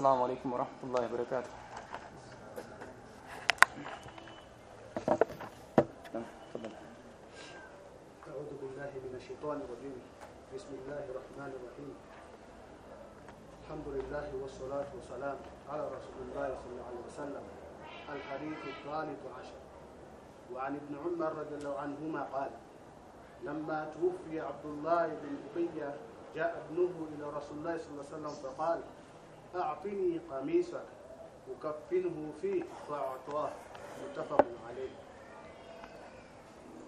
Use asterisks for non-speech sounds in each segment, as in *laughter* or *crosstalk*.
السلام عليكم ورحمة الله وبركاته. أعوذ بالله من الشيطان الرجيم. بسم الله الرحمن الرحيم. الحمد لله والصلاة والسلام على رسول الله صلى الله عليه وسلم الحديث الثالث عشر. وعن ابن عمر رضي الله عنهما قال لما توفي عبد الله بن أبي جاء ابنه إلى رسول الله صلى الله عليه وسلم فقال أعطني قميصك أكفنه فيه فأعطاه. متفق عليه.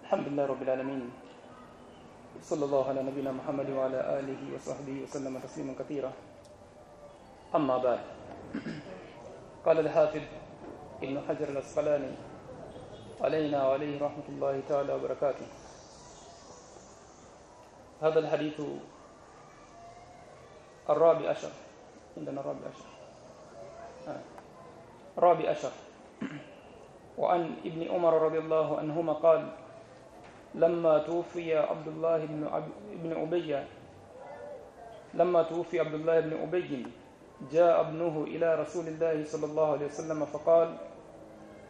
الحمد لله رب العالمين. صلى الله على نبينا محمد وعلى آله وصحبه وسلم تسليما كثيرا. أما بعد. قال الحافظ ابن حجر الأسقلاني علينا وعليه رحمة الله تعالى وبركاته. هذا الحديث الرابع عشر. عندنا الرابع عشر آه. الرابع عشر وعن ابن عمر رضي الله عنهما قال لما توفي عبد الله بن عب- أبي لما توفي عبد الله بن أبي جاء ابنه إلى رسول الله صلى الله عليه وسلم فقال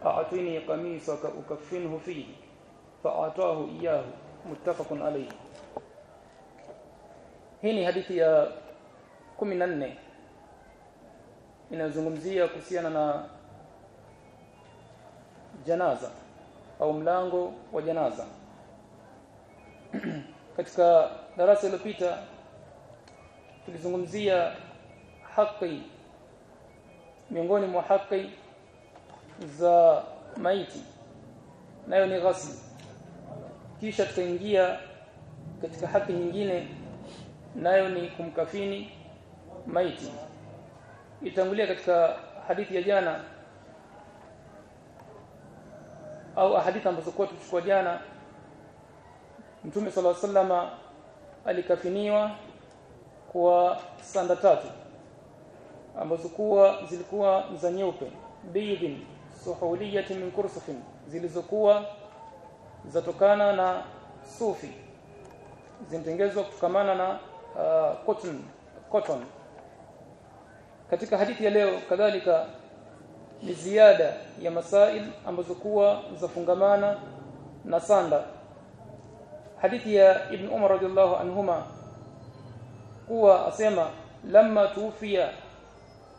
أعطني قميصك أكفنه فيه فأعطاه إياه. متفق عليه. hii ni hadithi ya 14 inayozungumzia kuhusiana na janaza au mlango wa janaza. *clears throat* Katika darasa lililopita tulizungumzia haki miongoni mwa haki za maiti nayo ni ghasl kisha tukaingia katika haki nyingine nayo ni kumkafini maiti itangulia katika hadithi ya jana au hadithi ambazo kwa tulichukua jana Mtume sala sallama alikafiniwa kwa sanda tatu ambazo kuwa zilikuwa za nyeupe bidin suhuliyatin min kursufin zilizokuwa zatokana na sufi zimtengezwa kutokamana na uh, cotton cotton katika hadithi ya leo kadhalika ni ziada ya masail ambazo kuwa zafungamana na sanda. Hadithi ya ibn Umar radhiallahu anhuma kuwa asema lamma tuufia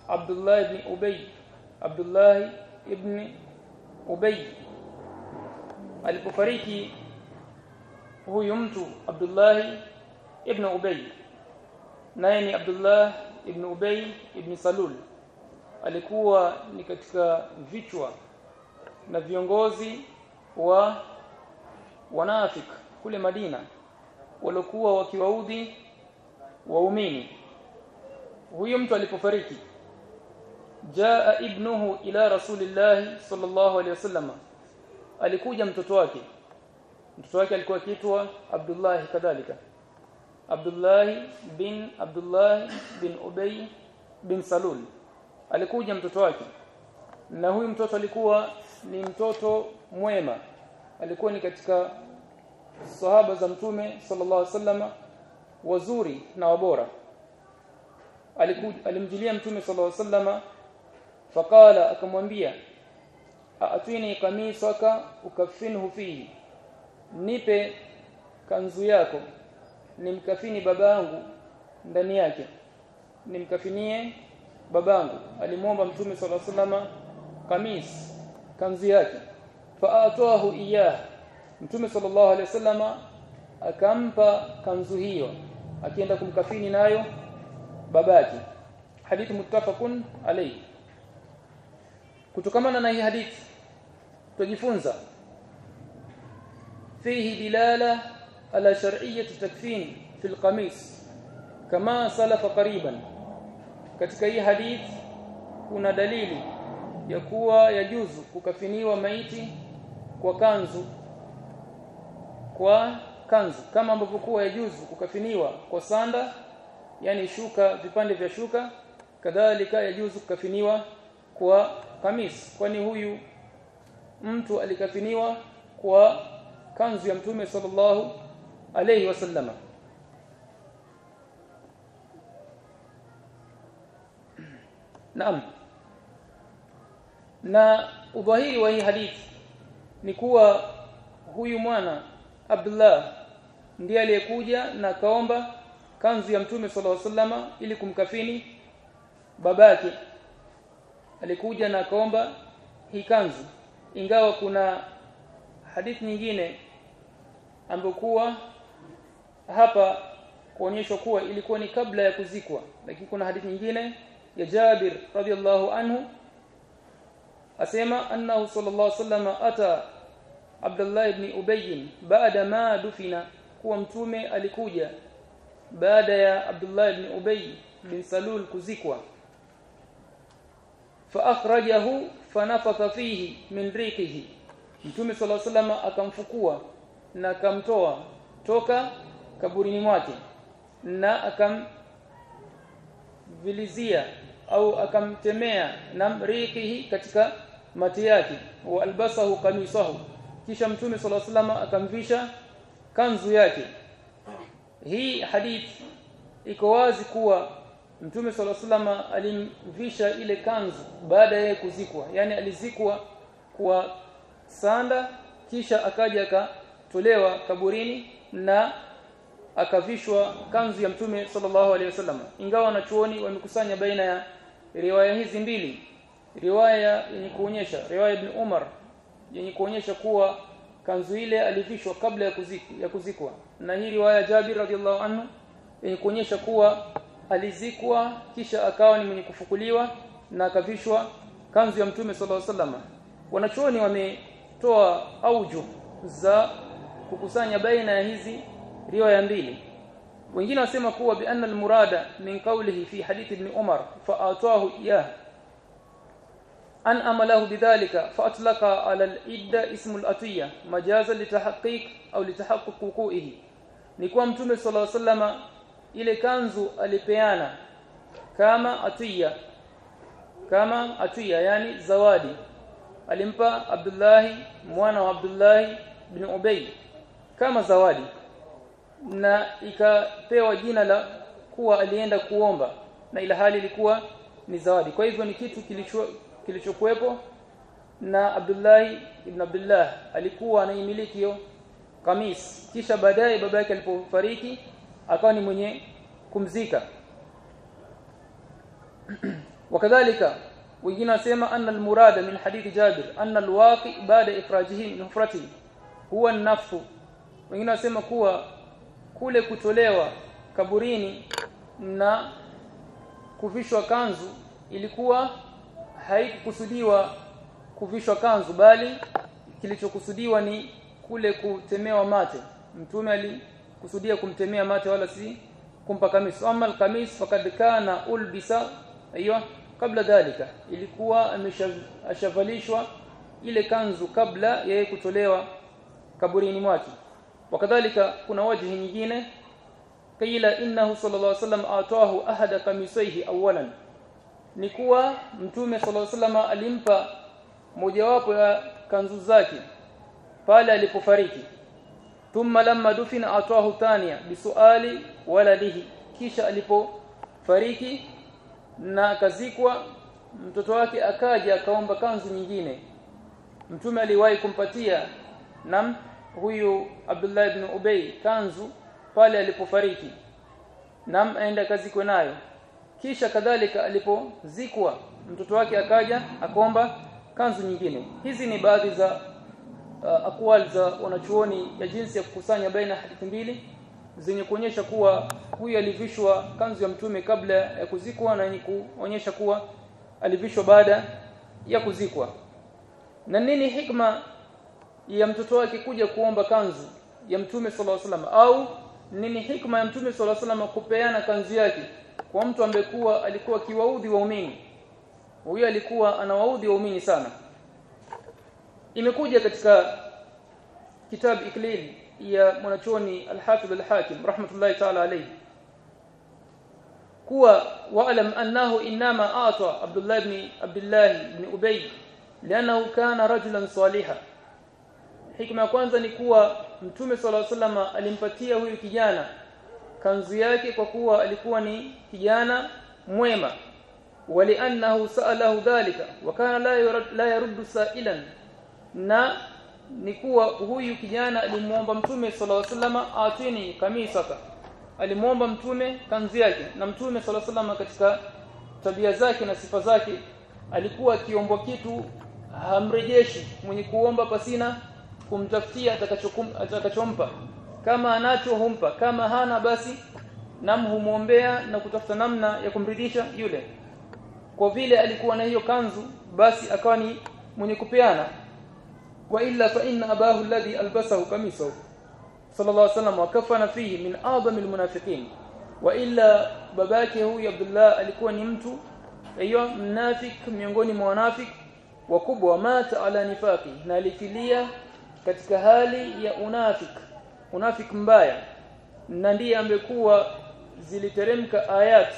Abdullah ibn Ubay Abdullah ibn Ubay alipofariki huyu mtu Abdullah ibn Ubay naye ni Abdullah ibn Ubay ibn Salul. Alikuwa ni katika vichwa na viongozi wa wanafik kule Madina waliokuwa wakiwaudhi waumini. Huyo mtu alipofariki jaa ibnuhu ila rasulillah sallallahu alaihi wasallam. Alikuja mtoto wake. Mtoto wake alikuwa kitwa Abdullah kadhalika Abdullah bin Abdullah bin Ubay bin Salul. Alikuja mtoto wake. Na huyu mtoto alikuwa ni mtoto mwema. Alikuwa ni katika sahaba za mtume sallallahu alaihi wasallam wazuri na wabora. Alikuja alimjilia mtume sallallahu alaihi wasallam faqala akamwambia atini kamisaka ukafinhu fihi. Nipe kanzu yako nimkafini babangu ndani yake. Nimkafinie babangu. Alimwomba mtume sala salama kamis kanzi yake. Faatahu iyah mtume sallallahu alaihi wasallam akampa kanzu hiyo akienda kumkafini nayo babake. Hadithi muttafaqun alayhi. Kutokamana na hii hadithi tujifunza fihi dilala ala شرعيه التكفين في القميص كما سلف قريبا katika hii hadith kuna dalili ya kuwa yajuzu kukafiniwa maiti kwa kanzu kwa kanzu kama ambavyo kuwa yajuzu kukafiniwa kwa sanda yani shuka vipande vya shuka kadhalika yajuzu kukafiniwa kwa kamis. Kwani huyu mtu alikafiniwa kwa kanzu ya mtume sallallahu alayhi wasallama naam. Na udhahiri wa hii hadithi ni kuwa huyu mwana Abdullah ndiye aliyekuja na kaomba kanzu ya mtume صلى الله ili kumkafini babake alikuja na kaomba hii kanzu. Ingawa kuna hadithi nyingine ambokuwa hapa kuonyeshwa kuwa ilikuwa ni kabla ya kuzikwa lakini kuna hadithi nyingine ya Jabir radhiallahu anhu asema annahu sallallahu alaihi wasallam ata Abdullah ibn Ubay baada ma dufina kuwa mtume alikuja baada ya Abdullah ibn Ubay bin Salul kuzikwa. Akhrajahu fanafatha fihi min riqihi. Mtume sallallahu alaihi wasallam akamfukua na akamtoa toka kaburini mwake na akamvilizia au akamtemea na riqihi katika mati yake. Wa albasahu qamisahu. Kisha mtume الله wasallam akamvisha kanzu yake. Hii hadith iko wazi kuwa mtume الله wasallam alimvisha ile kanzu baada ya kuzikwa. Yani alizikwa kwa sanda kisha akaja akatolewa kaburini na akavishwa kanzu ya mtume sallallahu alaihi wasallam. Ingawa wanachuoni wamekusanya baina ya riwaya hizi mbili riwaya yenye kuonyesha riwaya ibn Umar yenye kuonyesha kuwa kanzu ile alivishwa kabla ya kuzikwa, ya kuzikwa. Na hii riwaya Jabir radhiallahu anhu yenye kuonyesha kuwa alizikwa kisha akawa ni mwenye kufukuliwa na akavishwa kanzu ya mtume sallallahu alaihi wasallam. Wanachuoni wametoa auju za kukusanya baina ya hizi riwaya mbili. Wengine wasema kuwa bi anna almurada min qawlihi fi hadith ibn Umar fa atahu iyah an amalahu bidhalika fa atlaqa ala al-idda ismu al-atiyya majazan litahqiq au litahaqquq wuqu'ihi. Ni kwa mtume sallallahu alayhi wasallam ile kanzu alipeana kama atiyya kama atiyya yani zawadi. Alimpa Abdullah mwana wa Abdullah bin Ubay kama zawadi na ikapewa jina la kuwa alienda kuomba na ila hali ilikuwa ni zawadi. Kwa hivyo ni kitu kilicho kilichokuwepo na Abdullah ibn Abdullah alikuwa anaimiliki hiyo kamis. Kisha baadaye baba yake alipofariki akawa ni mwenye kumzika. *clears throat* Wakadhalika wengine wasema anna almurada min hadith Jabir anna alwaqi baada ifrajihi min hufrati huwa an-nafsu wengine wasema kuwa kule kutolewa kaburini na kuvishwa kanzu ilikuwa haikukusudiwa kuvishwa kanzu bali kilichokusudiwa ni kule kutemewa mate. Mtume alikusudia kumtemea mate wala si kumpa kamis. Amma alkamis fakad kana ulbisa aiyo kabla dalika ilikuwa ameshavalishwa ile kanzu kabla yeye kutolewa kaburini mwake wakadhalika kuna wajihi nyingine. Qila innahu sallallahu alaihi wasallam atahu ahada kamisaihi awalan ni kuwa mtume sallallahu alaihi wasallam alimpa mojawapo ya kanzu zake pale alipofariki. Thumma lamma dufina atahu thania bisuali waladihi. Kisha alipofariki na akazikwa mtoto wake akaja akaomba kanzu nyingine. Mtume aliwahi kumpatia nam huyu Abdullah ibn Ubay kanzu pale alipofariki. Nam aenda kazikwe nayo. Kisha kadhalika alipozikwa mtoto wake akaja akomba kanzu nyingine. Hizi ni baadhi za uh, akwal za wanachuoni ya jinsi ya kukusanya baina hadithi mbili zenye kuonyesha kuwa huyu alivishwa kanzu ya mtume kabla ya kuzikwa na yenye kuonyesha kuwa alivishwa baada ya kuzikwa. Na nini hikma ya mtoto wake kuja kuomba kanzu ya mtume alaihi wasallam. Au nini hikma ya mtume alaihi wasallam kupeana kanzu yake kwa mtu ambaye kuwa alikuwa kiwaudhi waumini? Huyo alikuwa anawaudhi waumini sana. Imekuja katika kitabu iklil ya mwanachoni al-Hafidh al-Hakim rahmatullahi ta'ala alayhi. Kuwa wa'lam annahu inma ata Abdullah ibn Abdullah ibn Ubay li'annahu kana rajulan salihan hikma ya kwanza ni kuwa mtume sala sallama alimpatia huyu kijana kanzu yake kwa kuwa alikuwa ni kijana mwema. Waliannahu sa'alahu dhalika wa kana la yarud, la yaruddu sa'ilan. Na ni kuwa huyu kijana alimuomba mtume sala salama atini kamisaka. Alimuomba mtume kanzu yake. Na mtume sala sallama katika tabia zake na sifa zake alikuwa akiombwa kitu hamrejeshi. Mwenye kuomba pasina kumtafutia atakachompa. Kama anacho humpa. Kama hana basi nam humwombea na kutafuta namna ya kumridhisha yule. Kwa vile alikuwa na hiyo kanzu basi akawa ni mwenye kupeana. Wa illa fa inna abahu alladhi albasahu kamisahu. Sallallahu alaihi wasallam wakafana fihi min adami almunafiqin. Wa illa babake huyu Abdullah alikuwa ni mtu hiyo mnafik miongoni mwa wanafik. Wakubwa mata ala nifaqi na alifilia katika hali ya unafik unafik mbaya na ndiye ambekuwa ziliteremka ayat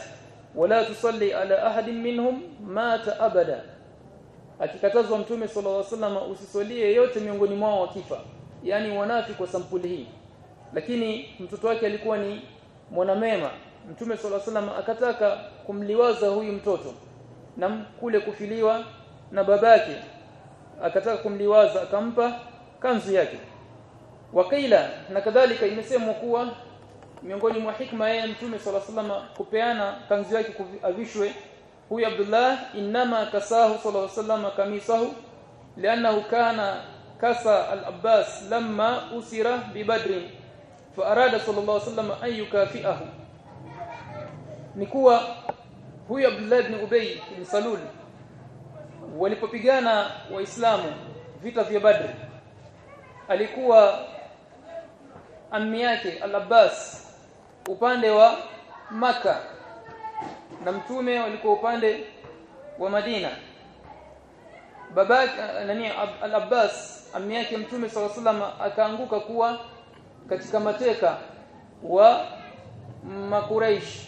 wala tusalli ala ahadin minhum mata abada. Akikatazwa mtume sallallahu alaihi wasallam usiswalie yote miongoni mwao wakifa yani wanafiki kwa sampuli hii. Lakini mtoto wake alikuwa ni mwanamema. Mtume sallallahu alaihi wasallam akataka kumliwaza huyu mtoto na kule kufiliwa na babake. Akataka kumliwaza akampa kanzu yake. Wakaila na kadhalika imesemwa kuwa miongoni mwa hikma ya mtume sala salama kupeana kanzu yake avishwe huyu Abdullah inma kasahu sala salama kamisahu lianahu kana kasa al-Abbas lamma usira bi Badr fa arada sallallahu alayhi wasallam an yukafiahu. Ni kuwa huyu Abdullah ibn Ubay ibn Salul walipopigana waislamu vita vya Badr alikuwa ammi yake al-Abbas upande wa maka na mtume walikuwa upande wa Madina. Babake nani al-Abbas ammi yake mtume SAW sallam akaanguka kuwa katika mateka wa makuraish.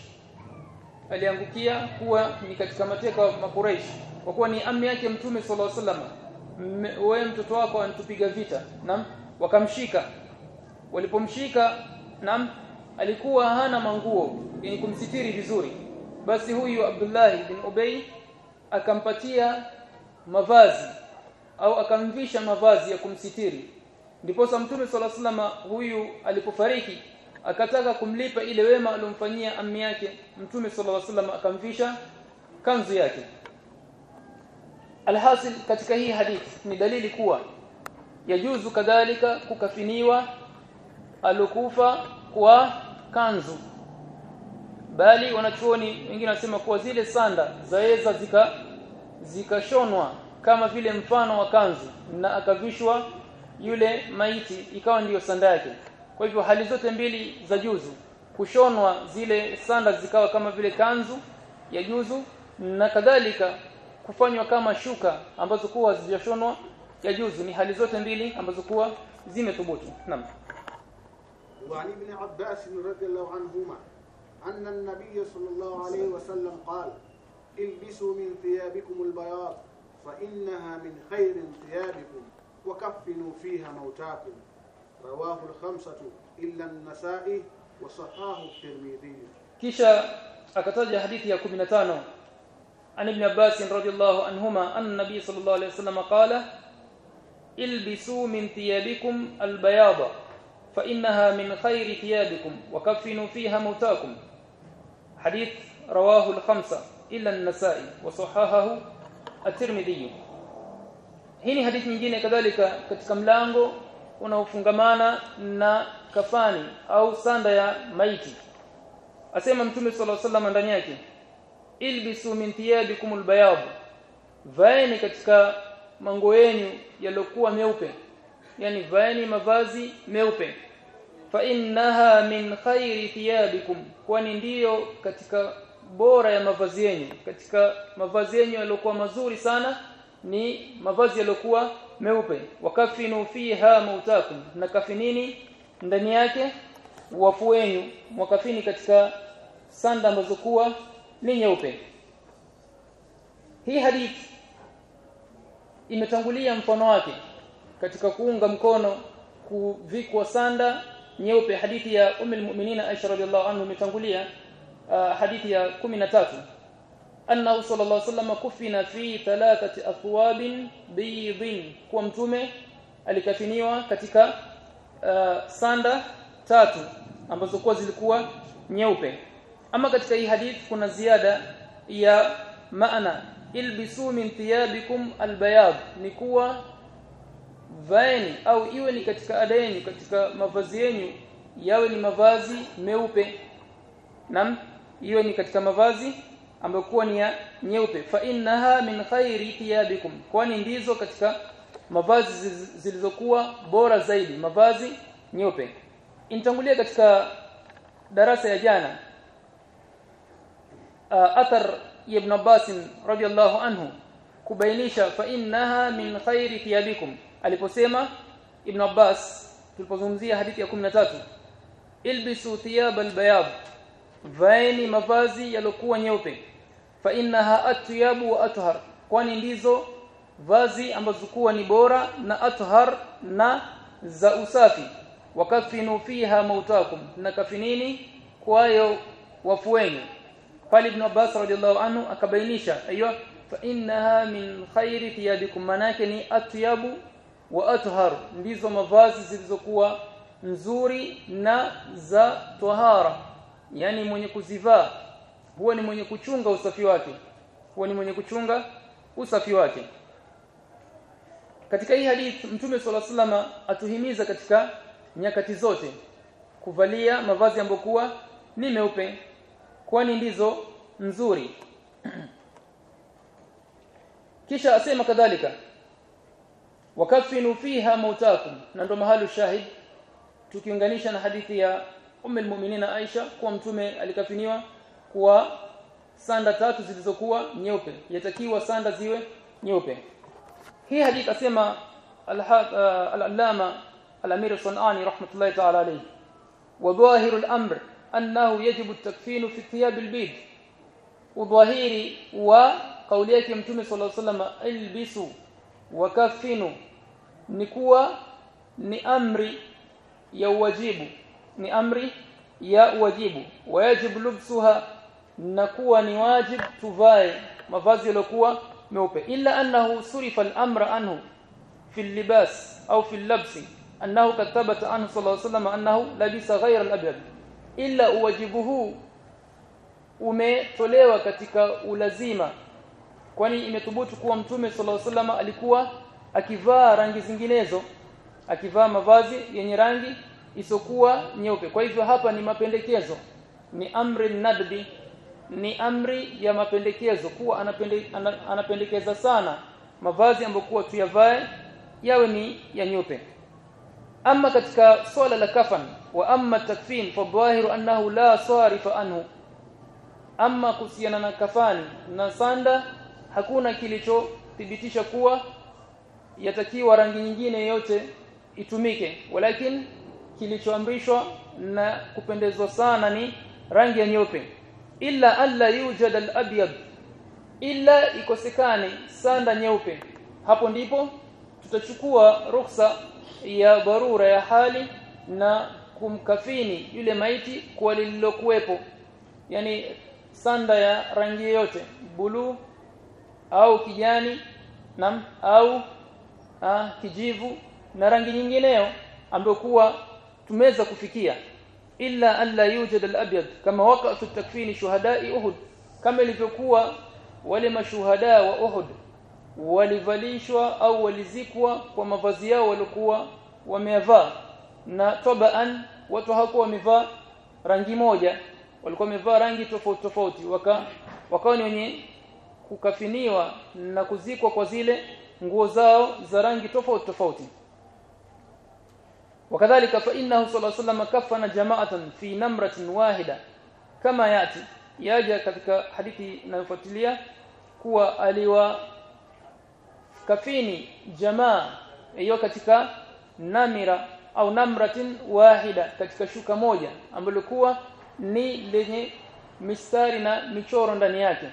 Aliangukia kuwa ni katika mateka wa makuraish kwa kuwa ni ammi yake mtume SAW wasallam wewe mtoto wako anatupiga vita naam. Wakamshika. Walipomshika naam alikuwa hana manguo yani kumsitiri vizuri. Basi huyu Abdullah bin Ubay akampatia mavazi au akamvisha mavazi ya kumsitiri. Ndipo mtume sala salama huyu alipofariki akataka kumlipa ile wema alomfanyia ammi yake. Mtume sallallahu salama akamvisha kanzu yake alhasil katika hii hadithi ni dalili kuwa yajuzu kadhalika kukafiniwa alokufa kwa kanzu. Bali wanachuoni wengine wanasema kuwa zile sanda zaweza zika zikashonwa kama vile mfano wa kanzu na akavishwa yule maiti ikawa ndiyo sanda yake. Kwa hivyo hali zote mbili za juzu kushonwa zile sanda zikawa kama vile kanzu ya juzu na kadhalika kufanywa kama shuka ambazo kuwa zijashonwa ya juzu ni hali zote mbili ambazo kuwa zimethubutu naam وعن ابن عباس رضي الله عنهما أن النبي صلى الله عليه وسلم قال البسوا من ثيابكم البياض فإنها من خير ثيابكم وكفنوا فيها موتاكم رواه الخمسة إلا النسائي وصححه الترمذي kisha akataja hadithi ya 15 ibn Abbas radhiyallahu anhuma anna nabiy sallallahu alayhi wasallam qala ilbisu min thiyabikum albayada fa innaha min khayri thiyabikum wa kaffinu fiha mautakum hadith rawahu al-khamsa illa an-nasa'i wa sahahahu at-tirmidhi hii ni hadithi nyingine kadhalika katika mlango unaofungamana na kafani au sanda ya maiti. Asema mtume sallallahu alaihi wasallam ndani yake ilbisu min thiyabikum albayad vaeni katika mango yenu yaliokuwa meupe yani vaeni mavazi meupe. Fa innaha min khairi thiyabikum kwani ndiyo katika bora ya mavazi yenu. Katika mavazi yenu yaliokuwa mazuri sana ni mavazi yaliokuwa meupe. Wakafinu fiha mautakum na kafinini ndani yake wafu wenu mwakafini katika sanda ambazo kuwa ni nyeupe. Hii hadithi imetangulia mfano wake katika kuunga mkono kuvikwa sanda nyeupe. Hadithi ya ummul almu'minin Aisha radhiallahu anhu imetangulia uh, hadithi ya 13 annahu sallallahu alayhi kufina fi thalathati athwabin baydin kwa mtume alikafiniwa katika uh, sanda tatu ambazo kwa zilikuwa nyeupe ama katika hii hadith kuna ziada ya maana. Ilbisu min thiyabikum albayad. Ni kuwa vaeni au iwe ni katika adeni katika mavazi yenu yawe ni mavazi meupe. Nam iwe ni katika mavazi ambayo kuwa ni ya nyeupe. Fa innaha min khairi thiyabikum. Kwani ndizo katika mavazi zilizokuwa bora zaidi mavazi nyeupe. Intangulia katika darasa ya jana uh, athar ibn Abbas radiyallahu anhu kubainisha fa innaha min khairi thiyabikum. Aliposema ibn Abbas tulipozungumzia hadithi ya 13 ilbisu thiyab albayad vaeni mavazi yalokuwa nyeupe. Fa innaha atyabu wa athhar kwani ndizo vazi ambazo kuwa ni bora na athhar na za usafi. Wakafinu fiha mautakum na kafinini kwayo wafueni pale ibn Abbas radhiallahu anhu akabainisha aiyo fa innaha min khairi thiyabikum manake ni atyabu wa athhar ndizo mavazi zilizokuwa nzuri na za tahara yani mwenye kuzivaa. Huwa ni mwenye kuchunga usafi wake. Huwa ni mwenye kuchunga usafi wake. Katika hii hadith mtume swalla salama atuhimiza katika nyakati zote kuvalia mavazi ambayo kuwa ni meupe kwani ndizo nzuri. *clears throat* Kisha asema kadhalika wakafinu fiha mautakum na ndo mahali shahid tukiunganisha na hadithi ya umm almu'minin Aisha kuwa mtume alikafiniwa kuwa sanda tatu zilizokuwa nyeupe yatakiwa sanda ziwe nyeupe. Hii hadithi asema al-allama al-amir sunani rahmatullahi ta'ala alayhi wa dhahiru al-amr annahu يجب التكفين في ثياب البيض وظاهيري وقول yake mtume صلى الله عليه وسلم البسوا وكفنوا ni kuwa ni amri ya wajibu ni amri ya wajibu wajib lubsuha na kuwa ni wajib tuvae mavazi yaliokuwa meupe. Illa annahu surifa al-amra anhu fi al-libas au fi al-labs annahu kad anhu sallallahu alayhi wasallam annahu labisa ghayra al-abyad illa uwajibuhu umetolewa katika ulazima. Kwani imethubutu kuwa mtume sallallahu alaihi wasallam alikuwa akivaa rangi zinginezo akivaa mavazi yenye rangi isokuwa nyeupe. Kwa hivyo hapa ni mapendekezo ni amri nadbi ni amri ya mapendekezo kuwa anapende, anapendekeza sana mavazi ambayo kuwa tuyavae yawe ni ya nyeupe. Ama katika swala la kafan wa amma takfin fa dhahiru annahu la sarifa anhu. Amma kuhusiana na kafani na sanda hakuna kilichothibitisha kuwa yatakiwa rangi nyingine yote itumike. Walakin kilichoamrishwa na kupendezwa sana ni rangi ya nyeupe. Illa alla yujad al-abyad illa ikosekane sanda nyeupe. Hapo ndipo tutachukua ruksa ya dharura ya hali na kumkafini yule maiti kwa lililokuwepo. Yani sanda ya rangi yote buluu au kijani na au a, kijivu na rangi nyingineyo ambayo kuwa tumeweza kufikia. Illa alla yujad al-abyad kama waqa'at takfini shuhada'i Uhud kama ilivyokuwa wale mashuhada wa Uhud walivalishwa au walizikwa kwa mavazi yao walikuwa wamevaa na tabaan watu hawakuwa wamevaa rangi moja. Walikuwa wamevaa rangi tofauti tofauti waka wakawa ni wenye kukafiniwa na kuzikwa kwa zile nguo zao za rangi tofauti tofauti. Wakadhalika fa innahu sallallahu alayhi wasallam kafana jama'atan fi namratin wahida kama yati yaja katika hadithi inayofuatilia kuwa aliwa kafini jamaa hiyo katika namira au namratin wahida katika shuka moja ambalo kuwa ni lenye mistari na michoro ndani yake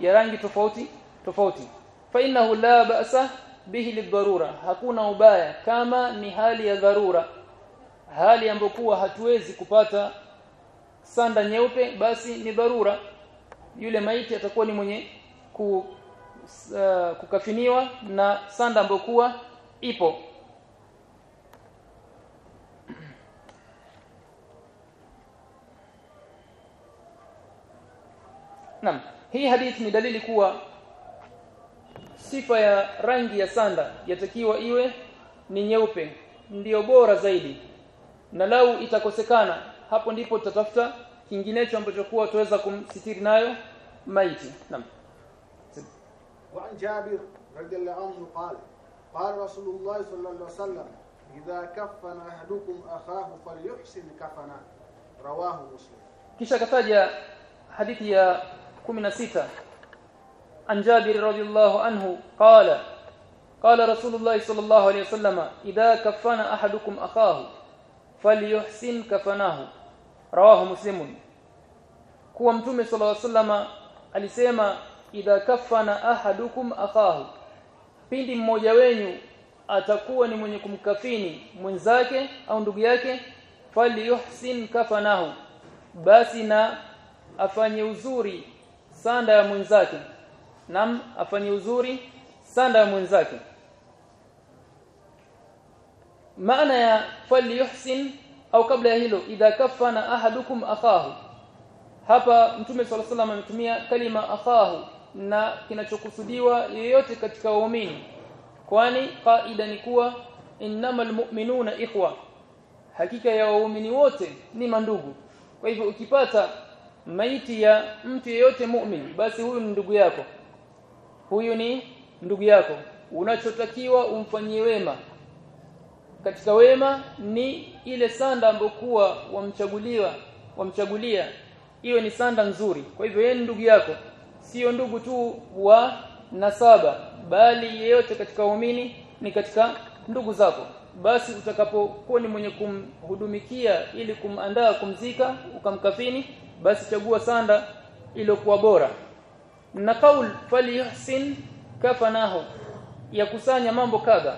ya rangi tofauti tofauti. Fa innahu la ba'sa bihi lidharura hakuna ubaya kama ni hali ya dharura. Hali ambokuwa hatuwezi kupata sanda nyeupe basi ni dharura. Yule maiti atakuwa ni mwenye ku, uh, kukafiniwa na sanda ambayo kuwa ipo Naam hii hadithi ni dalili kuwa sifa ya rangi ya sanda yatakiwa iwe ni nyeupe ndiyo bora zaidi na lau itakosekana hapo ndipo tutatafuta kinginecho ambacho kuwa tuweza kumsitiri nayo maiti naam وعن جابر رضي الله عنه قال قال رسول الله صلى الله عليه وسلم إذا كفن أحدكم أخاه فليحسن كفنه رواه مسلم kisha kataja hadithi ya 16 عن جابر رضي الله عنه قال قال رسول الله صلى الله عليه وسلم إذا كفن أحدكم أخاه فليحسن كفناه رواه مسلم kuwa mtume صلى الله عليه وسلم alisema idha kafana ahadukum akahu pindi mmoja wenyu atakuwa ni mwenye kumkafini mwenzake au ndugu yake falyuhsin kafanahu basi na afanye uzuri sanda ya mwenzake. Nam afanye uzuri. Sanda ya mwenzake. Maana ya falyuhsin au kabla ya hilo idha kafana ahadukum akahu hapa mtume swalla sallam ametumia kalima akahu na kinachokusudiwa yeyote katika waumini. Kwani kaida ni kuwa innamal mu'minuna ikhwa. Hakika ya waumini wote ni mandugu. Kwa hivyo ukipata maiti ya mtu yeyote mu'min basi huyu ni ndugu yako. Huyu ni ndugu yako. Unachotakiwa umfanyie wema. Katika wema ni ile sanda ambokuwa wamchaguliwa wamchagulia. Iwe ni sanda nzuri. Kwa hivyo yeye ndugu yako. Sio ndugu tu wa nasaba bali yeyote katika waumini ni katika ndugu zako. Basi utakapokuwa ni mwenye kumhudumikia ili kumandaa kumzika ukamkafini basi chagua sanda iliyokuwa bora. Na kaul falihsin kafanahu ya kusanya mambo kadha.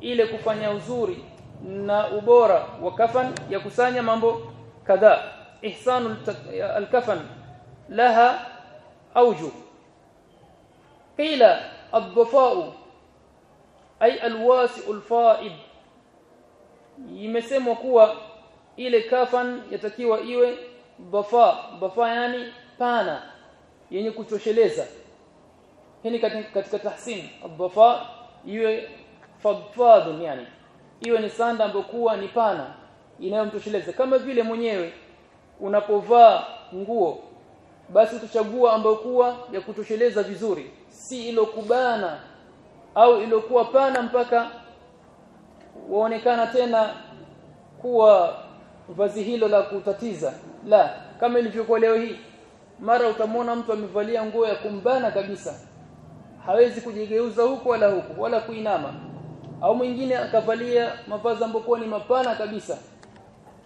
Ile kufanya uzuri na ubora wa kafan ya kusanya mambo kadha. Ihsanu al-kafan laha awju qila ad-dhafa'u ay al-wasi'u al-fa'id imesemwa kuwa ile kafan yatakiwa iwe dhafa bafa yani pana yenye kutosheleza hii katika, katika tahsin ad-dhafa iwe fadfadun yani. Iwe ni sanda ambokuwa ni pana inayomtosheleza kama vile mwenyewe unapovaa nguo basi utachagua ambayo kuwa ya kutosheleza vizuri. Si ilokubana au ilokuwa pana mpaka waonekana tena kuwa vazi hilo la kutatiza. La kama ilivyokuwa leo hii. Mara utamwona mtu amevalia nguo ya kumbana kabisa. Hawezi kujigeuza huku wala huku wala kuinama. Au mwingine akavalia mavazi ambayo ni mapana kabisa.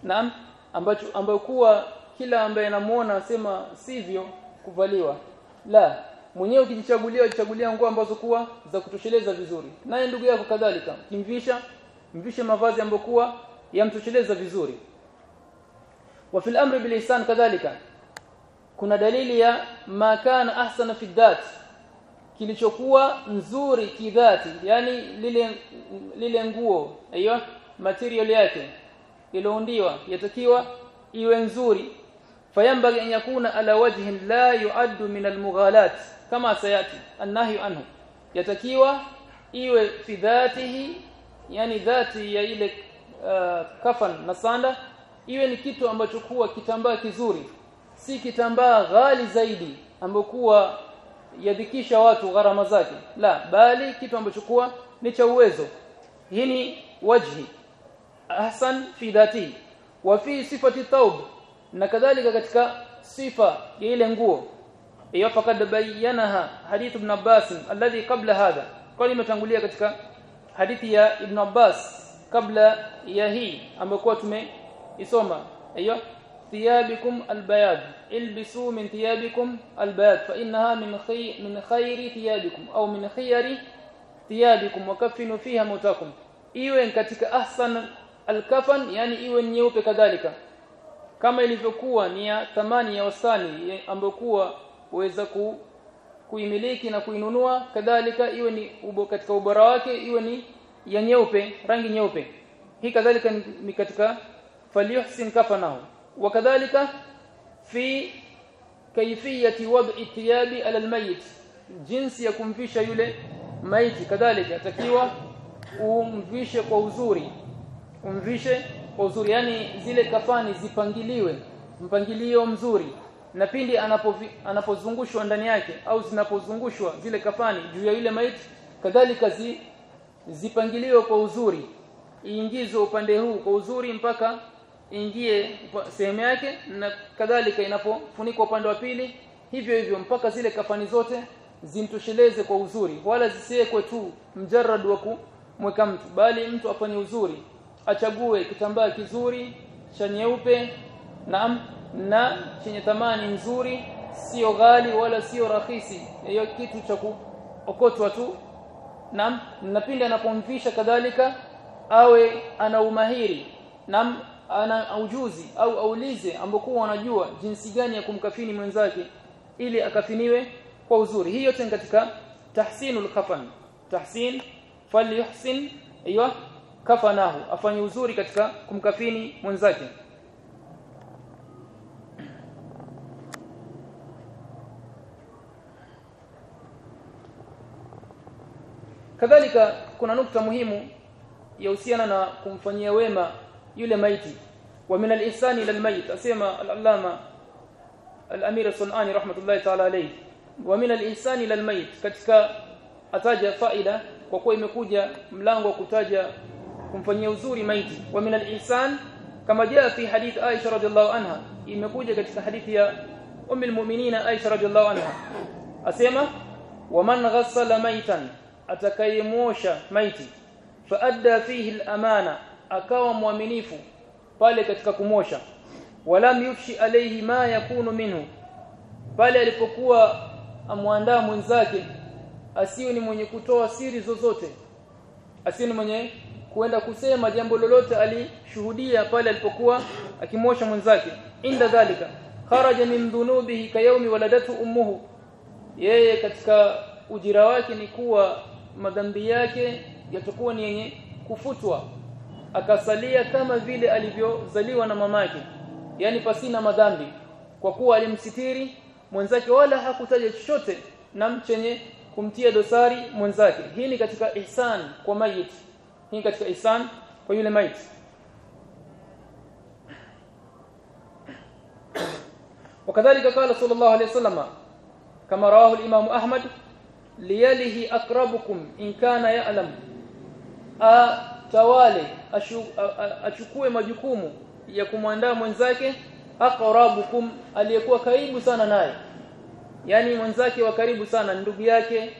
Naam ambacho ambayo kuwa kila ambaye anamuona asema sivyo kuvaliwa. La mwenyewe ukijichagulia uchagulia nguo ambazo kuwa za kutosheleza vizuri. Naye ndugu yako kadhalika kimvisha mvishe mavazi ambayo kuwa yamtosheleza vizuri wa fil amri bil ihsan kadhalika. Kuna dalili ya ma kana ahsana fi dhat kilichokuwa nzuri kidhati yani lile lile nguo aiyo material yake iloundiwa yatakiwa iwe nzuri. Fayambagi an yakuna ala wajhin la yuaddu min almughalat kama sayati annahi anhu. Yatakiwa iwe fi dhatihi yani dhati ya ile uh, kafan na sanda iwe ni kitu ambacho kuwa kitambaa kizuri si kitambaa ghali zaidi ambokuwa kuwa yadhikisha watu gharama zake. La bali kitu ambacho kuwa ni cha uwezo. Hii ni wajhi. Ahsan fi dhati wa fi sifati thawb na kadhalika katika sifa ya ile nguo. Hiyo faqad bayyanaha hadith ibn Abbas alladhi qabla hadha. Kwani imetangulia katika hadithi ya ibn Abbas kabla ya hii ambayo tumeisoma hiyo thiyabikum albayad. Ilbisu min thiyabikum fa innaha min khay min khayri thiyabikum. Au min khayri thiyabikum. Wa kafinu fiha mutakum iwe katika ahsan alkafan yani iwe nyeupe kadhalika. Kama ilivyokuwa ni ya thamani ya wasani ambokuwa uweza ku kuimiliki na kuinunua kadhalika iwe ni ubo katika ubora wake iwe ni ya nyeupe rangi nyeupe. Hii kadhalika ni katika falyuhsin kafanahu wakadhalika fi kaifiyati wad'i thiyabi ala almayit jinsi ya kumvisha yule maiti kadhalika atakiwa umvishe kwa uzuri umvishe kwa uzuri yani zile kafani zipangiliwe mpangilio mzuri na pindi anapozungushwa ndani yake au zinapozungushwa zile kafani juu ya yule maiti kadhalika zi, zipangiliwe kwa uzuri iingizwe upande huu kwa uzuri mpaka ingie sehemu yake na kadhalika inapofunikwa upande wa pili. Hivyo hivyo mpaka zile kafani zote zimtosheleze kwa uzuri. Wala zisiwekwe tu mjarrad wa kumweka mtu bali mtu afanye uzuri achague kitambaa kizuri cha nyeupe na na chenye thamani nzuri sio ghali wala sio rahisi. Hiyo kitu cha kuokotwa tu. Na na pindi anapomvisha kadhalika awe ana umahiri. Na ana ujuzi au aulize ambokuwa wanajua jinsi gani ya kumkafini mwenzake ili akafiniwe kwa uzuri. Hii yote katika tahsinul kafan. Tahsin falyuhsin aywa kafanahu. Afanye uzuri katika kumkafini mwenzake. Kadhalika kuna nukta muhimu yahusiana na kumfanyia wema yule maiti wa min al-ihsani ila al-mayit asema al-allama al-amir sunani rahmatullahi ta'ala alayhi wa min al-ihsani ila al-mayit katika ataja faida kwa kuwa imekuja mlango kutaja kumfanyia uzuri maiti wa min al-ihsan kama jaa fi hadith Aisha radhiallahu anha imekuja katika hadithi ya ummu al-mu'minin Aisha radhiallahu anha asema wa man ghassala maitan atakayemosha maiti faadda fihi al-amana akawa mwaminifu pale katika kumosha walam yufshi alayhi ma yakunu minhu. Pale alipokuwa amwandaa mwenzake asiwe ni mwenye kutoa siri zozote. Asiwe ni mwenye kuenda kusema jambo lolote alishuhudia pale alipokuwa akimosha mwenzake. Inda dhalika kharaja min dhunubihi kayaumi waladatu ummuhu. Yeye katika ujira wake ni kuwa madhambi yake yatakuwa ni yenye kufutwa akasalia kama vile alivyozaliwa na mamake yani pasina madhambi kwa kuwa alimsitiri mwenzake wala hakutaja chochote na chenye kumtia dosari mwenzake hii ni katika ihsan kwa mayit hii katika ihsan kwa yule mayit وكذلك قال صلى الله عليه وسلم كما رواه الامام احمد ليله اقربكم ان كان يعلم atawale achukue majukumu ya kumwandaa mwenzake aqrabukum aliyekuwa karibu sana naye. Yani mwenzake wa karibu sana ndugu yake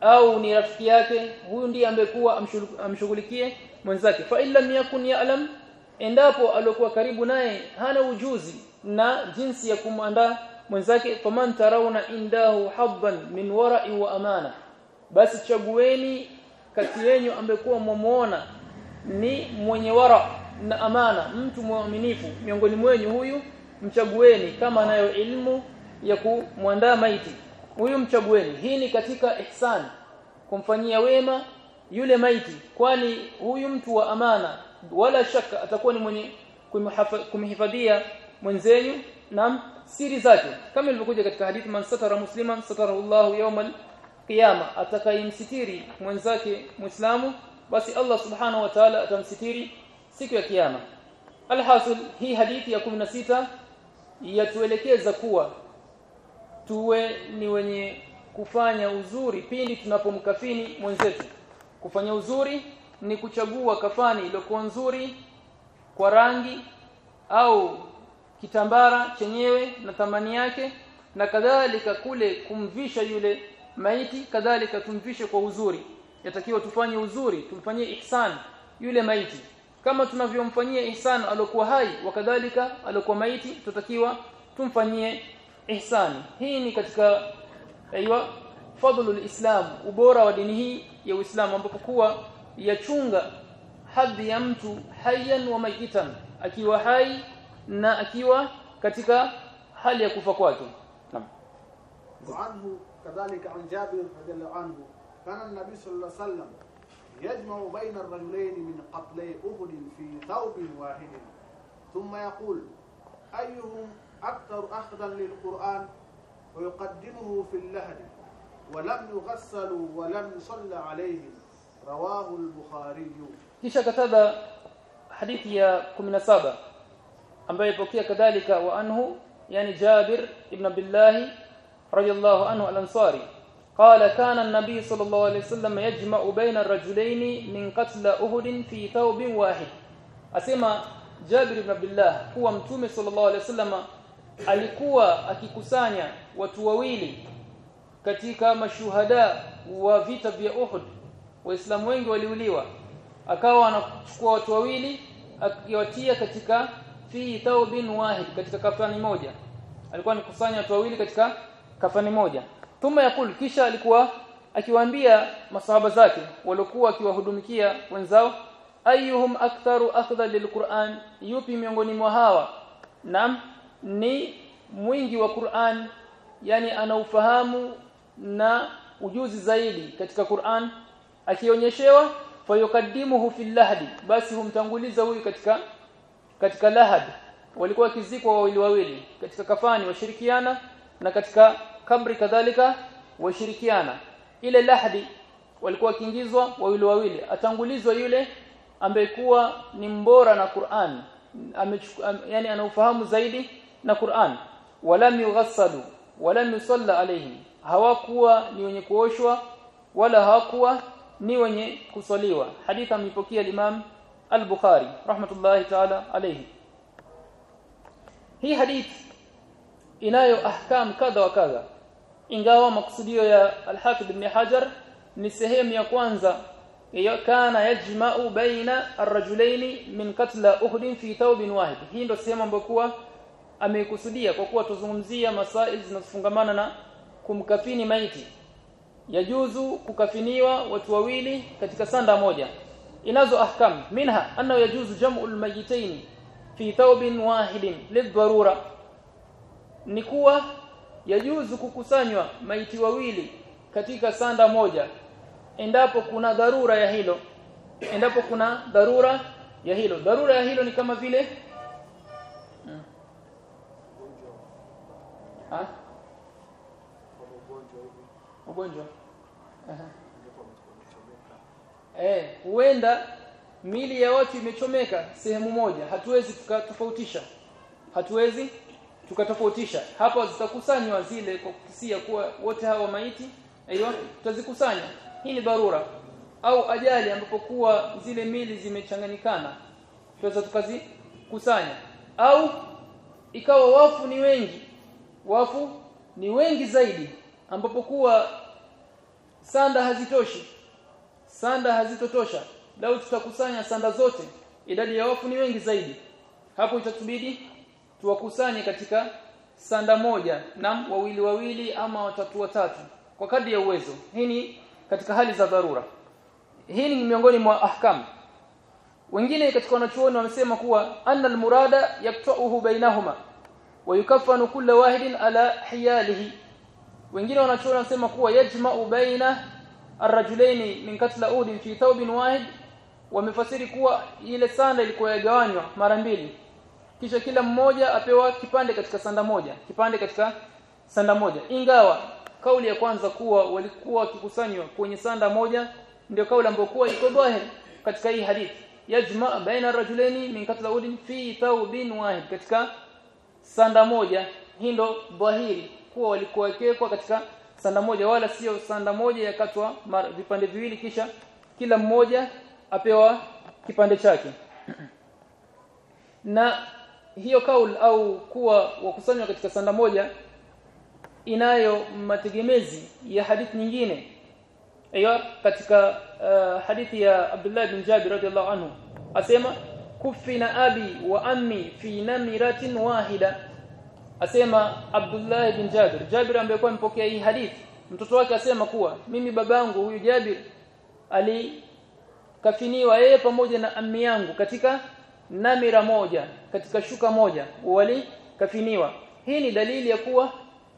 au ni rafiki yake huyu ndiye ambekuwa amshughulikie mwenzake. Fa illam yakun ya'lam endapo aliyokuwa karibu naye hana ujuzi na jinsi ya kumwandaa mwenzake faman tarawna indahu habban min wara'i wa amana basi chagueni kati yenu ambekuwa mwamuona ni mwenye wara na amana mtu mwaminifu. Miongoni mwenu huyu mchagueni kama anayo ilmu ya kumwandaa maiti. Huyu mchagueni. Hii ni katika ihsan kumfanyia wema yule maiti kwani huyu mtu wa amana wala shaka atakuwa ni mwenye kumhifadhia mwenzenyu na siri zake. Kama ilivyokuja katika hadithi man satara musliman satarahu Allahu yawmal kiyama atakayemsitiri mwenzake muislamu basi Allah subhanahu wa ta'ala atamsitiri siku ya kiyama. Alhasil hii hadithi ya 16 yatuelekeza kuwa tuwe ni wenye kufanya uzuri pindi tunapomkafini mwenzetu. Kufanya uzuri ni kuchagua kafani iliyokuwa nzuri kwa rangi au kitambara chenyewe na thamani yake na kadhalika kule kumvisha yule maiti kadhalika tumvishe kwa uzuri. Yatakiwa tufanye uzuri tumfanyie ihsan yule maiti. Kama tunavyomfanyia ihsan aliyokuwa hai wakadhalika aliyokuwa maiti tutakiwa tumfanyie ihsan. Hii ni katika aiywa fadlul alislam ubora wa dini hii ya Uislamu ambapo kuwa yachunga hadhi ya mtu hayyan wa mayitan akiwa hai na akiwa katika hali ya kufa kwake. Naam. كذلك عن جابر رضي الله عنه كان النبي صلى الله عليه وسلم يجمع بين الرجلين من قتلي أهد في ثوب واحد. ثم يقول أيهم أكثر أخذا للقرآن؟ ويقدمه في اللهد ولم يغسلوا ولم يصلى عليهم. رواه البخاري. kisha kataja hadithi ya 17 ambayo ipokea kadhalika wa anhu yani Jabir ibn Abdullah radiyallahu anhu al-Ansari قال كان النبي صلى الله عليه وسلم يجمع بين الرجلين من قتل أهد في ثوب واحد asema Jabir ibn Abdullah kuwa mtume sallallahu alaihi wasallam alikuwa akikusanya watu wawili katika mashuhada wa vita vya Uhud waislamu wengi waliuliwa akawa anachukua watu wawili akiwatia katika fi thawbin wahid katika kafani moja alikuwa anikusanya watu wawili katika kafani moja. Thumma yakul kisha alikuwa akiwaambia masahaba zake waliokuwa akiwahudumikia wenzao ayyuhum aktharu akhdha lilquran? Yupi miongoni mwa hawa? Nam ni mwingi wa Qur'an yani anaufahamu na ujuzi zaidi katika Qur'an akionyeshewa fayukaddimuhu fil lahdi. Basi humtanguliza huyu katika katika lahad. Walikuwa kizikwa wawili wawili katika kafani washirikiana na katika kabri kadhalika washirikiana. Ile lahdi walikuwa kiingizwa wawili wawili. Atangulizwa yule ambaye kuwa ni mbora na Qur'an am, yani anaufahamu zaidi na Qur'an. Walam yughassalu walam yusalla alayhim. Hawakuwa ni wenye kuoshwa wala hawakuwa ni wenye kusaliwa. Hadithi amepokea Imam al-Bukhari rahmatullahi ta'ala alayhi. Hii hadithi inayo ahkam kadha wa kadha ingawa makusudio ya al-Hafidh ibn Hajar ni sehemu ya kwanza ya kana yajma'u baina ar-rajulaini min katla Uhud fi thawbin wahid. Hii ndio sehemu ambayo kuwa ameikusudia kwa kuwa tuzungumzia masail zinazofungamana na kumkafini maiti. Yajuzu kukafiniwa watu wawili katika sanda moja. Inazo ahkam. Minha anna yajuzu jam'u al-mayitayn fi thawbin wahidin lidharura ni kuwa yajuzu kukusanywa maiti wawili katika sanda moja. Endapo kuna dharura ya hilo endapo kuna dharura ya hilo. Dharura ya hilo ni kama vile hmm. ha? Ugonjwa. Eh huenda mili ya watu imechomeka sehemu moja. Hatuwezi tukatofautisha hatuwezi tukatofautisha. Hapo zitakusanywa zile kwa kukisia kuwa wote hawa maiti aiyo tutazikusanya. Hii ni dharura. Au ajali ambapo kuwa zile mili zimechanganyikana tuweza tukazikusanya. Au ikawa wafu ni wengi wafu ni wengi zaidi ambapo kuwa sanda hazitoshi sanda hazitotosha. Lau tutakusanya sanda zote idadi ya wafu ni wengi zaidi. Hapo itatubidi tuwakusanye katika sanda moja na wawili wawili ama watatu watatu kwa kadri ya uwezo. Hii ni katika hali za dharura. Hii ni miongoni mwa ahkam. Wengine katika wanachuoni wamesema kuwa anna almurada yaktauhu bainahuma wa yukaffanu kullu wahidin ala hiyalihi. Wengine wanachuoni wanasema kuwa yajma'u baina arrajulaini min katla udin fi thawbin wahid. Wamefasiri kuwa ile sanda ilikuwa yagawanywa mara mbili kisha kila mmoja apewa kipande katika sanda moja. Kipande katika sanda moja. Ingawa kauli ya kwanza kuwa walikuwa wakikusanywa kwenye sanda moja ndio kauli ambayo kuwa iko dhahiri katika hii hadithi. Yajma baina rajulaini min katla udin fi thawbin wahid. Katika sanda moja hii ndo dhahiri kuwa walikuwa wakiwekwa katika sanda moja wala sio sanda moja yakatwa vipande viwili kisha kila mmoja apewa kipande chake. *clears throat* Na hiyo kaul au kuwa wakusanywa katika sanda moja inayo mategemezi ya hadithi nyingine. Aiyo katika uh, hadithi ya Abdullah bin Jabir radhiallahu anhu asema kufina abi wa ammi fi namiratin wahida. Asema Abdullah bin Jabir. Jabir ambaye kwa mpokea hii hadithi mtoto wake asema kuwa mimi babangu huyu Jabir alikafiniwa yeye pamoja na ammi yangu katika namira moja katika shuka moja wali kafiniwa. Hii ni dalili ya kuwa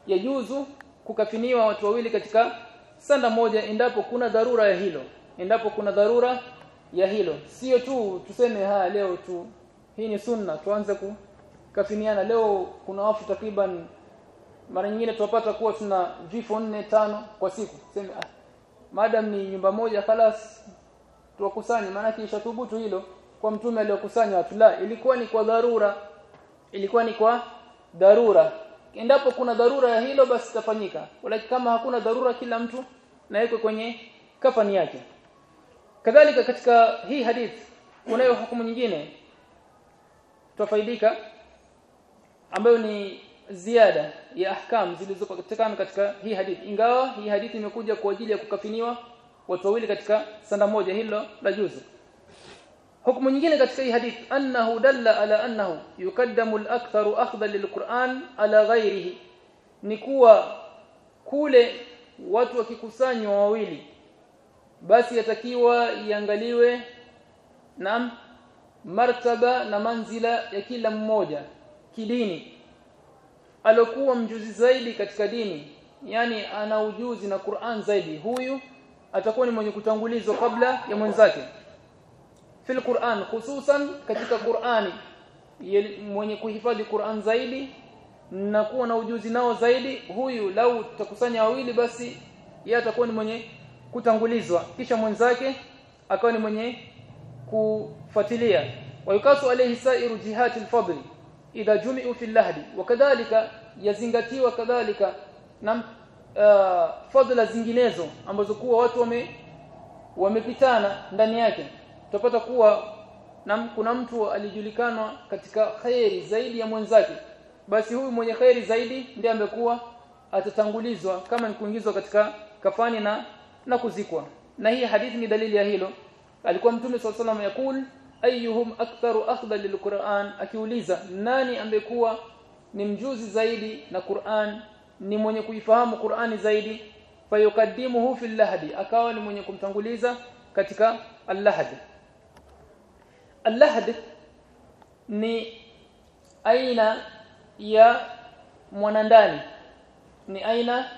yajuzu kukafiniwa watu wawili katika sanda moja endapo kuna dharura ya hilo endapo kuna dharura ya hilo. Sio tu tuseme haya leo tu hii ni sunna tuanze kukafiniana. Leo kuna wafu takriban mara nyingine tupata kuwa tuna vifo nne tano kwa siku. Sema ah, madam ni nyumba moja khalas tuwakusanye. Maana kisha thubutu hilo kwa mtume aliyokusanya watu. La ilikuwa ni kwa dharura. Ilikuwa ni kwa dharura. Endapo kuna dharura ya hilo basi tafanyika lakini kama hakuna dharura kila mtu nawekwe kwenye kafani yake. Kadhalika katika hii hadith kunayo hukumu nyingine tofaidika ambayo ni ziada ya ahkam zilizopatikana katika hii hadithi. Ingawa hii hadithi imekuja kwa ajili ya kukafiniwa watu wawili katika sanda moja hilo la juzu hukumu nyingine katika hii hadith annahu dalla ala annahu yukaddamu al-aktharu akhdha lil-Qur'an ala ghairihi ni kuwa kule watu wakikusanywa wawili basi yatakiwa iangaliwe na martaba na manzila ya kila mmoja kidini. Alokuwa mjuzi zaidi katika dini yani ana ujuzi na Qur'an zaidi huyu atakuwa ni mwenye kutangulizwa kabla ya mwenzake fil Qur'an hususan katika Qur'ani. Mwenye kuhifadhi Qur'an zaidi na kuwa na ujuzi nao zaidi huyu lau tutakusanya wawili basi yeye atakuwa ni mwenye kutangulizwa. Kisha mwenzake akawa ni mwenye kufuatilia. Wayukasu alayhi sairu jihati al-fadl idha jumi'u fi lahdi wakadhalika yazingatiwa kadhalika na uh, fadla zinginezo ambazo kuwa watu wame wamepitana ndani yake tutapata kuwa na kuna mtu alijulikana katika khairi zaidi ya mwenzake. Basi huyu mwenye khairi zaidi ndiye amekuwa atatangulizwa kama ni kuingizwa katika kafani na na kuzikwa. Na hii hadithi ni dalili ya hilo. Alikuwa mtume swalla sallam yakul ayyuhum aktharu akhdha lilquran akiuliza nani ambekuwa ni mjuzi zaidi na Qur'an? Ni mwenye kuifahamu Qur'ani zaidi? Fayukaddimuhu fil lahdi. Akawa ni mwenye kumtanguliza katika al-lahd al-lahd ni aina ya mwanandani. Ni aina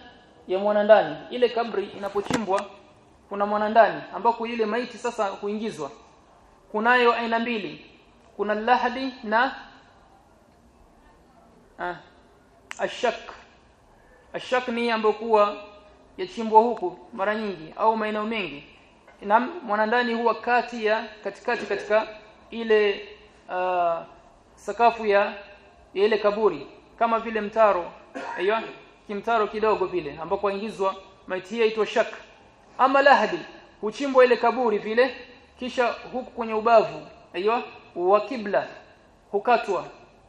ya mwanandani. Ile kabri inapochimbwa kuna mwanandani ambako ile maiti sasa kuingizwa kunayo aina mbili. Kuna lahdi na ah ashak ashak ni ambokuwa yachimbwa huku mara nyingi au maeneo mengi. Na mwanandani huwa kati ya katikati katika ile uh, sakafu ya, ile kaburi. Kama vile mtaro aiyo kimtaro kidogo vile ambako waingizwa maiti. Hii inaitwa shak. Ama lahdi huchimbwa ile kaburi vile kisha huku kwenye ubavu aiyo wa kibla hukatwa.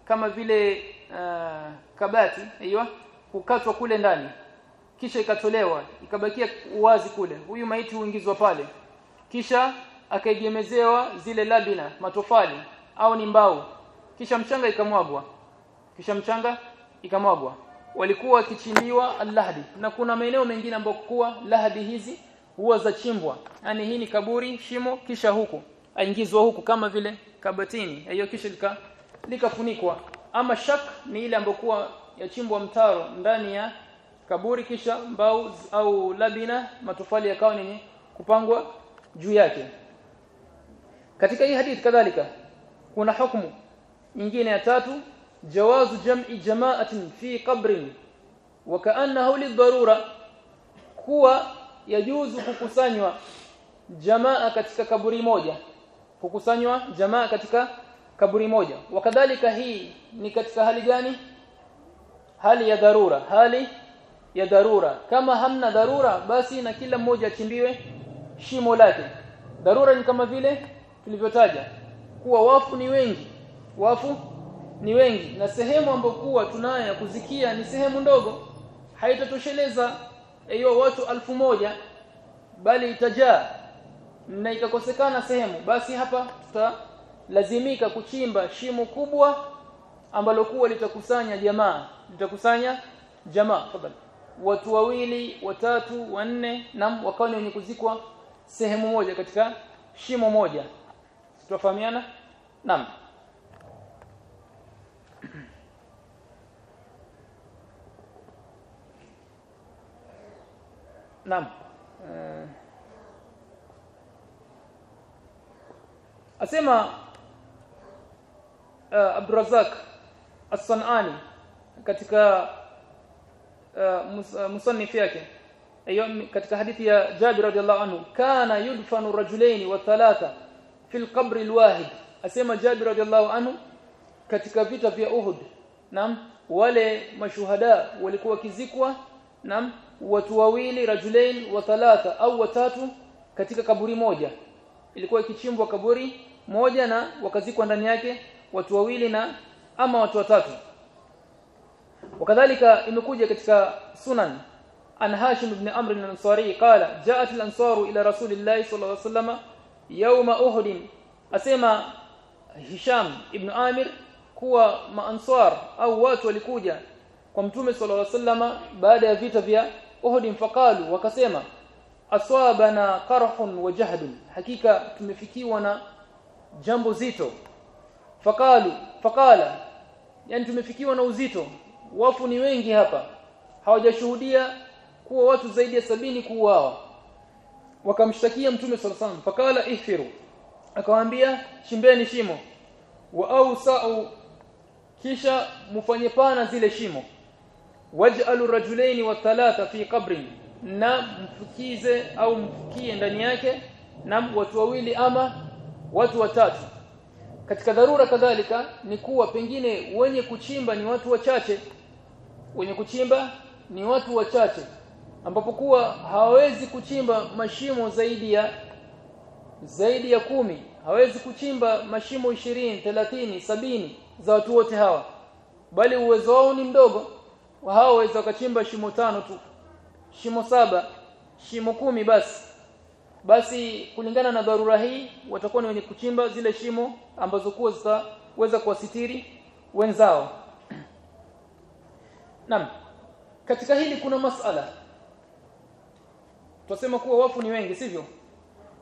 Kama vile uh, kabati aiyo hukatwa kule ndani kisha ikatolewa ikabakia uwazi kule. Huyu maiti huingizwa pale. Kisha akaegemezewa zile labina matofali au ni mbao. Kisha mchanga ikamwagwa. Kisha mchanga ikamwagwa. Walikuwa wakichimbiwa al-lahdi na kuna maeneo mengine ambayo kuwa lahadi hizi huwa za chimbwa. Yani hii ni kaburi shimo kisha huku. Aingizwa huku kama vile kabatini. Hiyo kisha lika likafunikwa. Ama shak ni ile ambayo kuwa yachimbwa mtaro ndani ya kaburi kisha mbao au labina matofali yakawa nini? Kupangwa juu yake katika hii hadith kadhalika kuna hukumu nyingine ya tatu jawazu jam'i jama'atin fi qabrin wa ka'annahu lidharura kuwa yajuzu kukusanywa jamaa katika kaburi moja kukusanywa jamaa katika kaburi moja. Wakadhalika hii ni katika hali gani? Hali ya dharura hali ya dharura. Kama hamna dharura basi na kila mmoja achimbiwe shimo lake. Dharura ni kama vile tulivyotaja kuwa wafu ni wengi. Wafu ni wengi na sehemu ambayo kuwa tunayo ya kuzikia ni sehemu ndogo. Haitatosheleza hiyo watu alfu moja bali itajaa na ikakosekana sehemu. Basi hapa tutalazimika kuchimba shimo kubwa ambalo kuwa litakusanya jamaa. Litakusanya jamaa. Fadhal watu wawili watatu wanne na wakawa ni wenye kuzikwa sehemu moja katika shimo moja tutafahamiana naam naam uh, asema uh, Abdurrazzaq As-Sanani katika uh, mus, uh, musannif yake katika hadithi ya Jabir radhiallahu anhu kana yudfanu rajulaini wa thalatha fil qabr alwahid. Asema Jabir radhiallahu anhu katika vita vya Uhud. Naam wale mashuhada walikuwa kizikwa naam watu wawili rajulain wa thalatha au watatu katika kaburi moja. Ilikuwa ikichimbwa kaburi moja na wakazikwa ndani yake watu wawili na ama watu watatu. Wakadhalika imekuja katika sunan an hashim ibn amr al-ansari qala ja'at al-ansaru ila rasulillahi sallallahu alayhi wasallam yawma uhud asema hisham ibn amir kuwa maanswar au watu walikuja kwa mtume sallallahu alayhi wasallama baada ya vita vya uhud faqalu wakasema aswabana qarhun wa jahdun. Hakika tumefikiwa na jambo zito. Faqalu faqala yani tumefikiwa na uzito. Wafu ni wengi hapa. Hawajashuhudia kuwa watu zaidi ya sabini kuuawa wakamshtakia mtume sallallahu wasallam fakala ihfiru. Akawaambia chimbeni shimo. Wa ausau kisha mfanye pana zile shimo. Waj'alu rajulaini wa thalatha fi qabrin na mfukize au mfukie ndani yake na watu wawili ama watu watatu. Katika dharura kadhalika ni kuwa pengine wenye kuchimba ni watu wachache wenye kuchimba ni watu wachache ambapo kuwa hawawezi kuchimba mashimo zaidi ya zaidi ya kumi. Hawezi kuchimba mashimo ishirini thelathini sabini za watu wote hawa. Bali uwezo wao ni mdogo. Wa hao waweza wakachimba shimo tano tu. Shimo saba shimo kumi basi. Basi kulingana na dharura hii watakuwa ni wenye kuchimba zile shimo ambazo kuwa zitaweza kuwasitiri wenzao. *clears throat* Naam. Katika hili kuna masala. Tusema kuwa wafu ni wengi sivyo?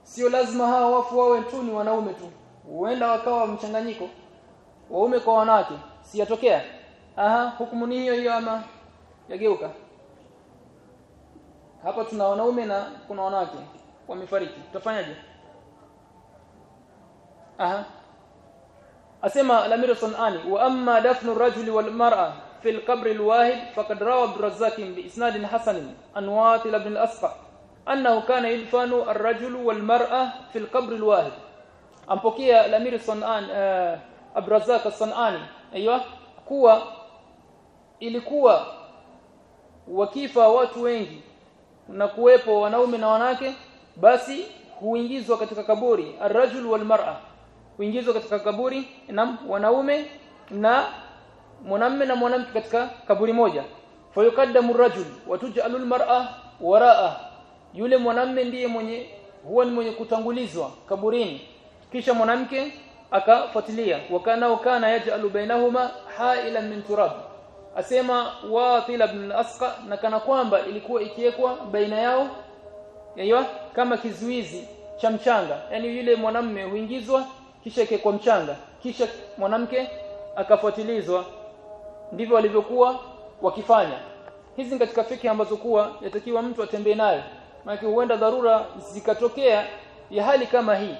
Sio lazima hawa wafu wawe tu ni wanaume tu. Huenda wakawa mchanganyiko waume kwa wanawake. Si yatokea? Aha, hukumu ni hiyo hiyo ama yageuka. Hapa tuna wanaume na kuna wanawake wamefariki. Tutafanyaje? Aha. Asema Lamir Sunani wa amma dafnu rajuli wal mar'a fi al-qabr al-wahid faqad rawa bi Razzaq bi isnadin hasanin anwa'at ibn al-Asqa annahu kana yudfanu ar-rajulu wal-mar'a fi al-qabr al-wahid ampokea Amir Sanan Abrazak Sanani kuwa ilikuwa wakifa watu wengi na kuwepo wanaume na wanawake basi huingizwa katika kaburi arrajul wal mar'a huingizwa katika kaburi na wanaume na mwanamme na mwanamke katika kaburi moja fayukaddamu arrajul wa tuj'alul mar'a wara'a yule mwanamme ndiye mwenye huwa ni mwenye kutangulizwa kaburini. Kisha mwanamke akafuatilia wakana kana yaj'alu bainahuma ha'ilan min turab. Asema wathil ibn al-asqa na kana kwamba ilikuwa ikiwekwa baina yao yaiwa kama kizuizi cha mchanga. Yani yule mwanamme huingizwa kisha kwa mchanga. Kisha mwanamke akafuatilizwa. Ndivyo walivyokuwa wakifanya. Hizi katika fiki ambazo kuwa yatakiwa mtu atembee nayo maana huenda dharura zikatokea ya hali kama hii.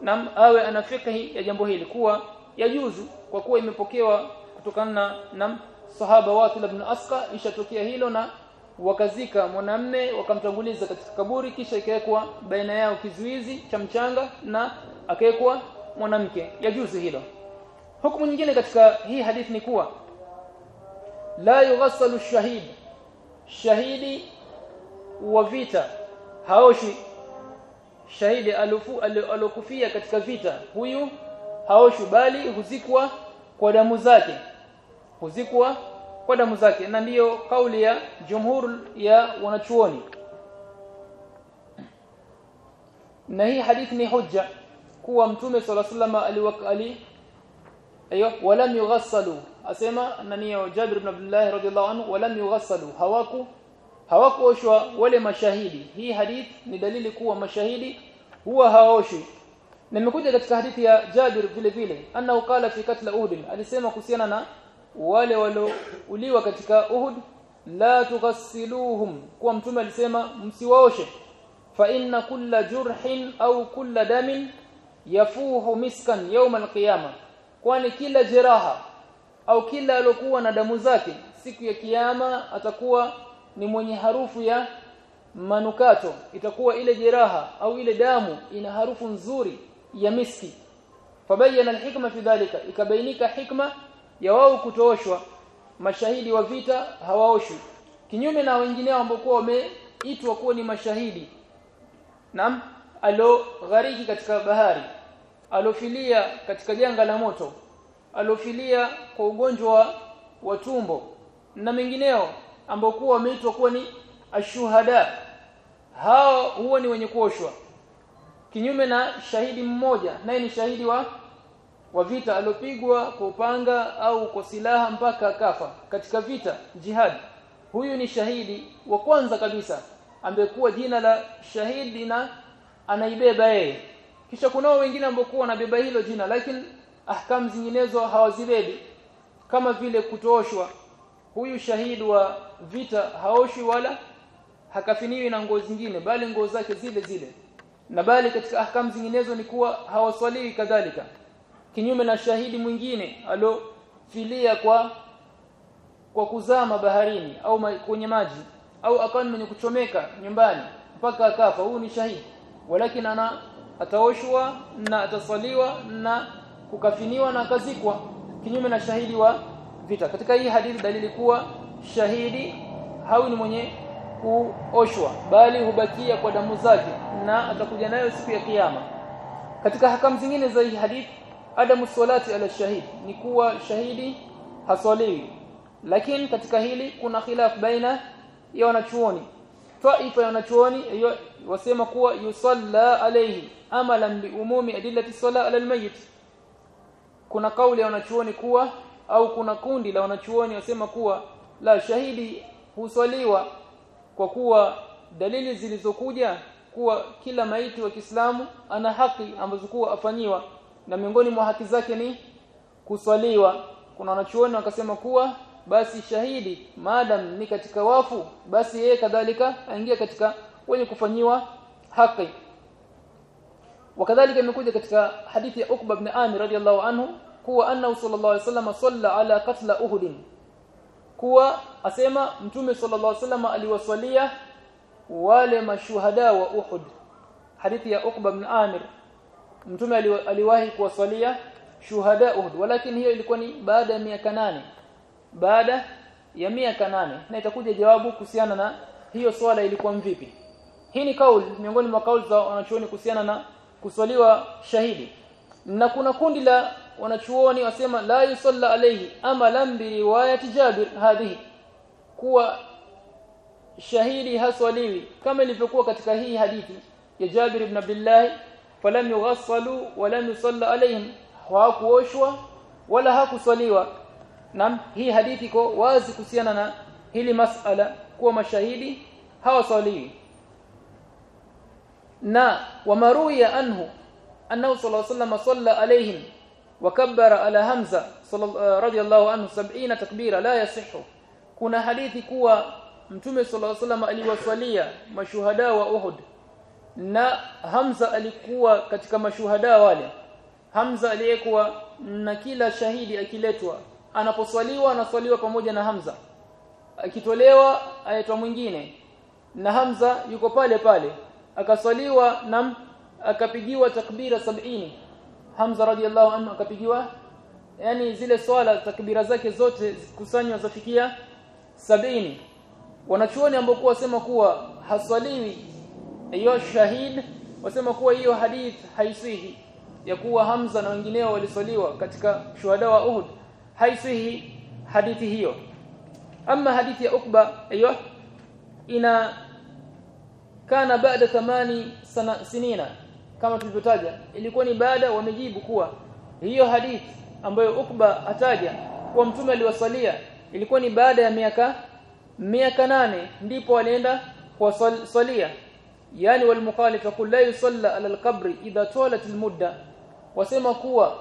Na awe ana fikhi ya jambo hili kuwa yajuzu kwa kuwa imepokewa kutokana na, sahaba Wathil ibn Asqa ishatokea hilo na wakazika mwanamme wakamtanguliza katika kaburi kisha ikawekwa baina yao kizuizi cha mchanga na akawekwa mwanamke. Yajuzu hilo. Hukumu nyingine katika hii hadithi ni kuwa la yughassalu shahid. Shahidi wa vita haoshi shahidi alufu alokufia katika vita. Huyu haoshi bali huzikwa kwa damu zake. Huzikwa kwa damu zake. Na ndiyo kauli ya jumhur ya wanachuoni. Na hii hadithi ni hujja kuwa mtume sallallahu alaihi wasallam ali ayo walam yughassalu. Asema naniyo Jabir ibn Abdullah radhiyallahu anhu walam yughassalu. Hawaku hawakuoshwa wale mashahidi. Hii hadith ni dalili kuwa mashahidi huwa haoshwi na imekuja katika hadithi ya Jabir vile vile anna qala fi katla Uhud alisema kuhusiana na wale waliouliwa katika Uhud la tughassiluhum kwa mtume alisema msiwaoshe. Fa inna kulla jurhin au kulla damin yafuhu miskan yawm alqiyama kwani kila jeraha au kila alokuwa na damu zake siku ya kiyama atakuwa ni mwenye harufu ya manukato. Itakuwa ile jeraha au ile damu ina harufu nzuri ya miski fabayana alhikma fi dhalika. Ikabainika hikma ya wao kutooshwa. Mashahidi wa vita hawaoshwi. Kinyume na wengineo ambao kwa wameitwa kuwa ni mashahidi. Nam alo ghariki katika bahari. Alofilia katika janga la moto. Alofilia kwa ugonjwa wa tumbo. Na mengineo ambao kuwa wameitwa kuwa ni ashuhada. Hao huwa ni wenye kuoshwa. Kinyume na shahidi mmoja naye ni shahidi wa wa vita alopigwa kwa upanga au kwa silaha mpaka akafa. Katika vita jihad. Huyu ni shahidi wa kwanza kabisa ambekuwa jina la shahidi na anaibeba yeye. Kisha kunao wengine ambao kuwa wanabeba hilo jina lakini ahkam zinginezo hawazibebi kama vile kutooshwa huyu shahidi wa vita haoshi wala hakafiniwi na nguo zingine bali nguo zake zile zile. Na bali katika ahkamu zinginezo ni kuwa hawaswaliwi kadhalika. Kinyume na shahidi mwingine alofilia kwa kwa kuzama baharini au ma, kwenye maji au akawa mwenye kuchomeka nyumbani mpaka akafa huyu ni shahidi. Walakin ana ataoshwa na ataswaliwa na kukafiniwa na akazikwa. Kinyume na shahidi wa vita. Katika hii hadithi dalili kuwa shahidi hawi ni mwenye kuoshwa bali hubakia kwa damu zake na atakuja nayo siku ya kiyama. Katika hakamu zingine za hii hadithi adamu salati ala shahid ni kuwa shahidi haswaliwi. Lakini katika hili kuna khilaf baina ya wanachuoni. Taifa ya wanachuoni wasema kuwa yusalla alayhi amalan bi umumi adillati sala ala almayit kuna kauli ya wanachuoni kuwa au kuna kundi la wanachuoni wasema kuwa la shahidi huswaliwa kwa kuwa dalili zilizokuja kuwa kila maiti wa Kiislamu ana haki ambazo kuwa afanyiwa na miongoni mwa haki zake ni kuswaliwa. Kuna wanachuoni wakasema kuwa basi shahidi maadam ni katika wafu basi yeye kadhalika aingia katika wenye kufanyiwa haki. Wakadhalika imekuja katika hadithi ya Ukba ibn Amir radiyallahu anhu kuwa anna sallallahu alayhi wasallam salla ala qatla Uhud kuwa asema mtume sallallahu alayhi wasallam aliwaswalia wale mashuhada wa Uhud. Hadithi ya Uqba ibn Amir. Mtume aliwahi kuwaswalia shuhada Uhud. Lakini hiyo ilikuwa ni baada ya miaka nane. Baada ya miaka nane. Na itakuja jawabu kuhusiana na hiyo swala ilikuwa mvipi. Hii ni kauli miongoni mwa kauli za wanachuoni kuhusiana na kuswaliwa shahidi. Na kuna kundi la wanachuoni wasema la yusalla alayhi ama lam bi riwayati Jabir hadhihi. Kuwa shahidi haswaliwi kama ilivyokuwa katika hii hadithi ya Jabir ibn Abdullah falam yughassalu walam yusalla alayhim hawakuoshwa wala hakuswaliwa. Na hii hadithi iko wazi kuhusiana na hili masala kuwa mashahidi hawaswaliwi. Na wamaruya anhu annahu sallallahu alayhi wasallam salla alayhim وكبر على حمزه رضي الله عنه 70 takbira la yasihu kuna hadithi kuwa mtume sallallahu alayhi wasallam aliwaswalia mashuhada wa Uhud na Hamza alikuwa katika mashuhada wale Hamza aliyekuwa na kila shahidi akiletwa anaposwaliwa anaswaliwa pamoja na Hamza akitolewa aitwa mwingine na Hamza yuko pale pale akaswaliwa na akapigiwa takbira sabini Hamza radhiallahu anhu akapigiwa yani zile swala takbira zake zote kusanywa zafikia sabini. Wanachuoni ambao wasema kuwa haswaliwi hiyo shahid wasema kuwa hiyo hadith haisihi ya kuwa Hamza na wengineo waliswaliwa katika shuhada wa Uhud haisihi hadithi hiyo. Ama hadithi ya Ukba hiyo ina kana baada thamani sana sinina kama tulivyotaja ilikuwa ni baada wamejibu kuwa hiyo hadithi ambayo Ukba ataja kuwa mtume aliwasalia ilikuwa ni baada ya miaka miaka nane ndipo walienda kuwasalia. Yani walmukhalifa yaqul la yusalla ala alqabri idha talat almudda. Wasema kuwa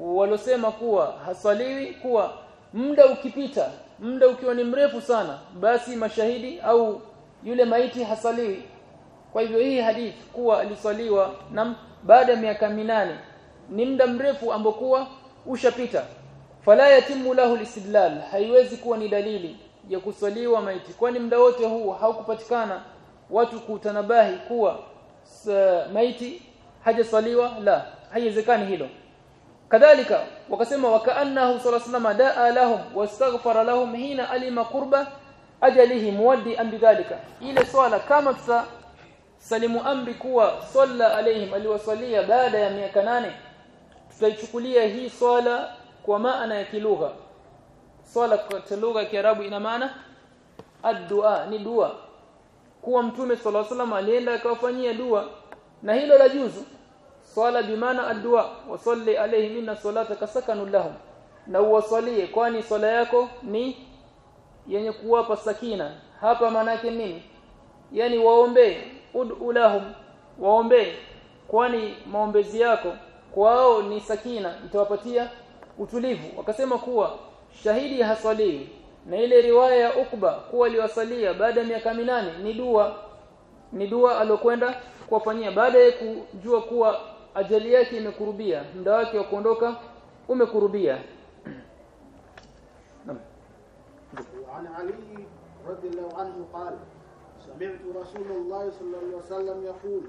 walosema kuwa hasaliwi kuwa muda ukipita muda ukiwa ni mrefu sana basi mashahidi au yule maiti hasaliwi kwa hivyo hii hadithi kuwa aliswaliwa na baada ya miaka minane ni muda mrefu ambokuwa ushapita. Fala yatimu lahu alistidlal haiwezi kuwa ni dalili ya kuswaliwa maiti. Kwani muda wote huu haukupatikana watu kutanabahi kuwa maiti hajaswaliwa? La haiwezekani hilo. Kadhalika wakasema wakaannahu sallallahu alayhi daa lahum wastaghfara lahum hina alima qurba ajalihi muwaddi an bidhalika. Ile swala kama tuta salimu amri kuwa salla alaihim aliwasalia baada ya miaka nane. Tutaichukulia hii swala kwa maana ya kilugha. Swala kwa lugha ya Kiarabu ina maana ad-dua ni dua. Kuwa mtume sallallahu alaihi wasallam alienda akawafanyia dua na hilo la juzu. Swala bimaana addu'a wa wasalli alaihim inna salata kasakanu lahum. Na uwasalie kwani swala yako ni yenye kuwapa sakina. Hapa maana yake nini? Yani waombee ud'u lahum waombee kwani maombezi yako kwao ni sakina itawapatia utulivu wakasema kuwa shahidi hasaliwi na ile riwaya ya Ukba kuwa aliwasalia baada ya miaka minane ni dua ni dua alokwenda kuwafanyia baada ya kujua kuwa ajali yake imekurubia muda wake wa kuondoka umekurubia وعن علي رضي الله عنه قال سمعت رسول الله صلى الله عليه وسلم يقول